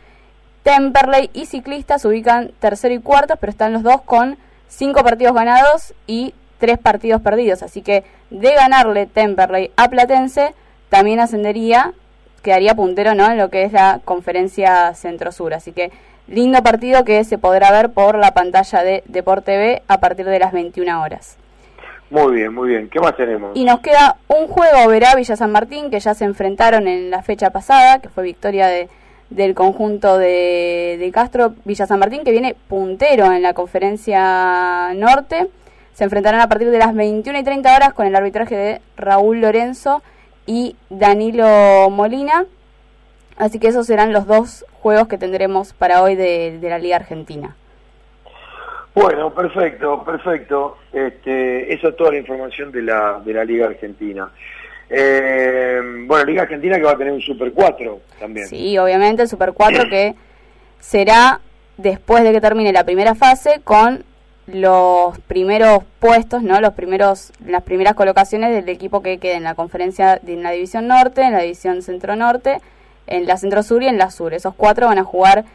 Temperley y Ciclistas se ubican tercero y cuarto, pero están los dos con cinco partidos ganados y tres partidos perdidos. Así que de ganarle Temperley a Platense, también ascendería, quedaría puntero ¿no? en lo que es la conferencia Centro-Sur. Así que lindo partido que se podrá ver por la pantalla de Deport TV a partir de las 21 horas. Muy bien, muy bien. ¿Qué más tenemos? Y nos queda un juego, verá Villa San Martín, que ya se enfrentaron en la fecha pasada, que fue victoria de, del conjunto de, de Castro Villa San Martín, que viene puntero en la conferencia norte. Se enfrentarán a partir de las 21 y 30 horas con el arbitraje de Raúl Lorenzo y Danilo Molina. Así que esos serán los dos juegos que tendremos para hoy de, de la Liga Argentina. Bueno, perfecto, perfecto. Este, eso es toda la información de la, de la Liga Argentina. Eh, bueno, Liga Argentina que va a tener un Super 4 también. Sí, obviamente el Super 4 que será después de que termine la primera fase con los primeros puestos, ¿no? Los primeros las primeras colocaciones del equipo que quede en la conferencia de en la división norte, en la división centro norte, en la centro sur y en la sur. Esos cuatro van a jugar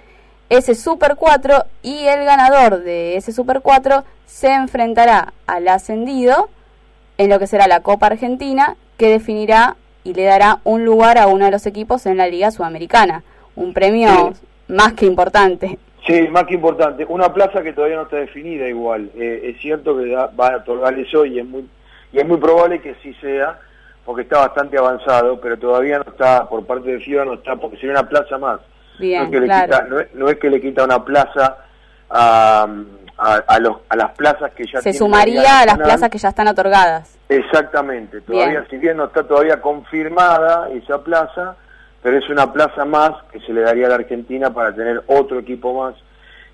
ese Super 4 y el ganador de ese Super 4 se enfrentará al ascendido en lo que será la Copa Argentina que definirá y le dará un lugar a uno de los equipos en la Liga Sudamericana. Un premio más que importante. Sí, más que importante. Una plaza que todavía no está definida igual. Eh, es cierto que da, va a otorgar eso y es muy y es muy probable que sí sea, porque está bastante avanzado, pero todavía no está, por parte de FIBA no está, porque sería una plaza más. Bien, no, es que claro. le quita, no, es, no es que le quita una plaza a, a, a los, a las plazas que ya Se sumaría a las plazas que ya están otorgadas. Exactamente, todavía, Bien. si bien no está todavía confirmada esa plaza, pero es una plaza más que se le daría a la Argentina para tener otro equipo más.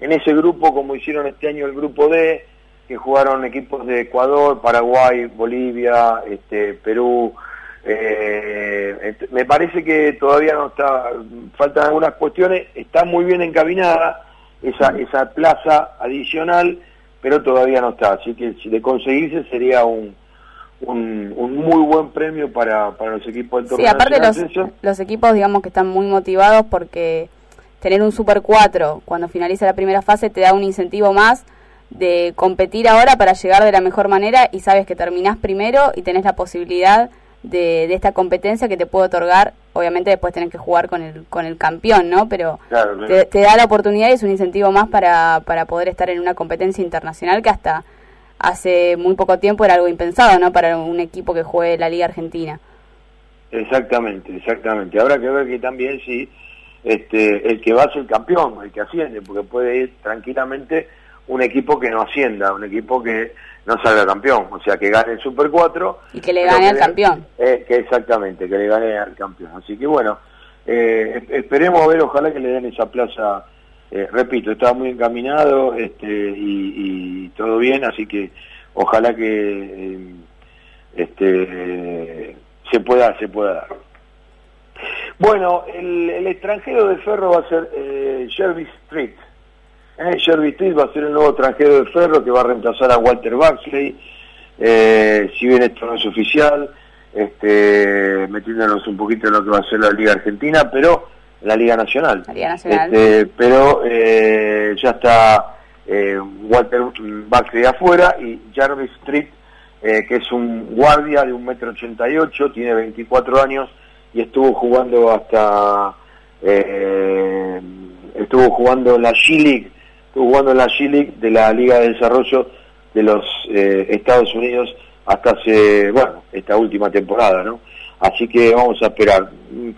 En ese grupo, como hicieron este año el grupo D, que jugaron equipos de Ecuador, Paraguay, Bolivia, este, Perú, eh, me parece que todavía no está, faltan algunas cuestiones, está muy bien encaminada esa, esa plaza adicional, pero todavía no está, así que si de conseguirse sería un, un, un muy buen premio para, para los equipos del Sí, torneo aparte nacional los, los equipos, digamos que están muy motivados porque tener un Super 4 cuando finaliza la primera fase te da un incentivo más de competir ahora para llegar de la mejor manera y sabes que terminás primero y tenés la posibilidad de, de esta competencia que te puede otorgar, obviamente después tenés que jugar con el, con el campeón, ¿no? Pero Claro, claro. te, te da la oportunidad y es un incentivo más para, para poder estar en una competencia internacional que hasta hace muy poco tiempo era algo impensado, ¿no? Para un equipo que juegue la Liga Argentina. Exactamente, exactamente. Habrá que ver que también si este, el que va a ser campeón, el que asciende, porque puede ir tranquilamente un equipo que no ascienda, un equipo que no salga campeón, o sea, que gane el Super 4. Y que le gane al campeón. eh, que exactamente, que le gane al campeón. Así que bueno, eh, es- esperemos a ver, ojalá que le den esa plaza. eh, repito, está muy encaminado este, y, y todo bien, así que ojalá que eh, este, se pueda se pueda dar. Bueno, el, el extranjero de Ferro va a ser eh, Jervis Street. Eh, Jervis Street va a ser el nuevo extranjero de Ferro que va a reemplazar a Walter Baxley. Eh, si bien esto no es oficial, este, metiéndonos un poquito en lo que va a ser la Liga Argentina, pero la Liga Nacional. La Liga Nacional. Este, pero eh, ya está eh, Walter Baxley afuera y Jarvis Street, eh, que es un guardia de un metro ochenta y ocho, tiene 24 años y estuvo jugando hasta eh, estuvo jugando en la G-League, jugando en la G-League de la Liga de Desarrollo de los eh, Estados Unidos hasta hace, bueno, esta última temporada, ¿no? Así que vamos a esperar. Mm,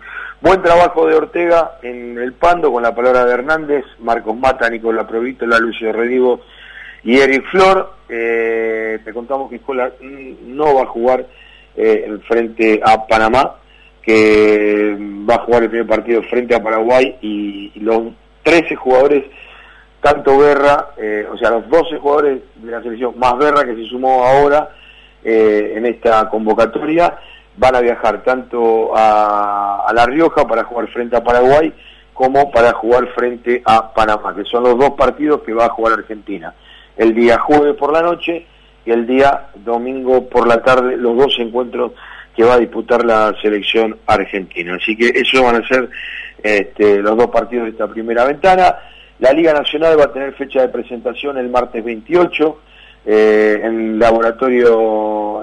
Buen trabajo de Ortega en el Pando con la palabra de Hernández, Marcos Mata, Nicolás Provítola, Lucio Redivo y Eric Flor. Eh, te contamos que Escola mm, no va a jugar eh, frente a Panamá, que va a jugar el primer partido frente a Paraguay y los 13 jugadores, tanto Guerra, eh, o sea, los 12 jugadores de la selección, más Guerra que se sumó ahora eh, en esta convocatoria, van a viajar tanto a, La Rioja para jugar frente a Paraguay como para jugar frente a Panamá, que son los dos partidos que va a jugar Argentina. El día jueves por la noche y el día domingo por la tarde, los dos encuentros que va a disputar la selección argentina. Así que eso van a ser este, los dos partidos de esta primera ventana. La Liga Nacional va a tener fecha de presentación el martes 28 eh, en laboratorio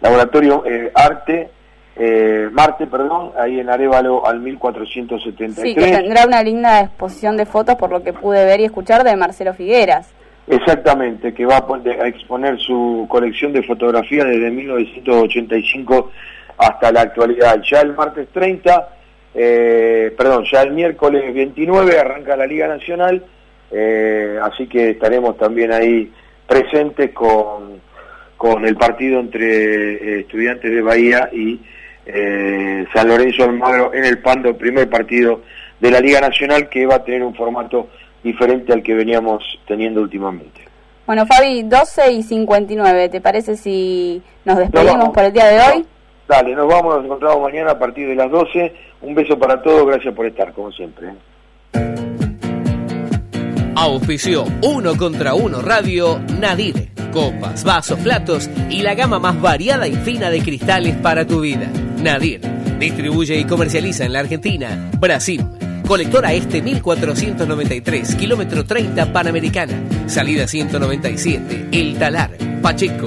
laboratorio eh, Arte eh, Marte, perdón, ahí en Arevalo al 1473. Sí, que tendrá una linda exposición de fotos por lo que pude ver y escuchar de Marcelo Figueras. Exactamente, que va a exponer su colección de fotografías desde 1985 hasta la actualidad. Ya el martes 30, eh, perdón, ya el miércoles 29 arranca la Liga Nacional, eh, así que estaremos también ahí presentes con, con el partido entre eh, estudiantes de Bahía y San Lorenzo Almagro en el Pando, primer partido de la Liga Nacional que va a tener un formato diferente al que veníamos teniendo últimamente. Bueno, Fabi, 12 y 59, ¿te parece si nos despedimos por el día de hoy? Dale, nos vamos, nos encontramos mañana a partir de las 12. Un beso para todos, gracias por estar, como siempre. Auspicio Uno contra Uno Radio Nadir. Copas, vasos, platos y la gama más variada y fina de cristales para tu vida. Nadir. Distribuye y comercializa en la Argentina, Brasil, Colectora Este 1493, kilómetro 30 Panamericana. Salida 197, El Talar, Pacheco.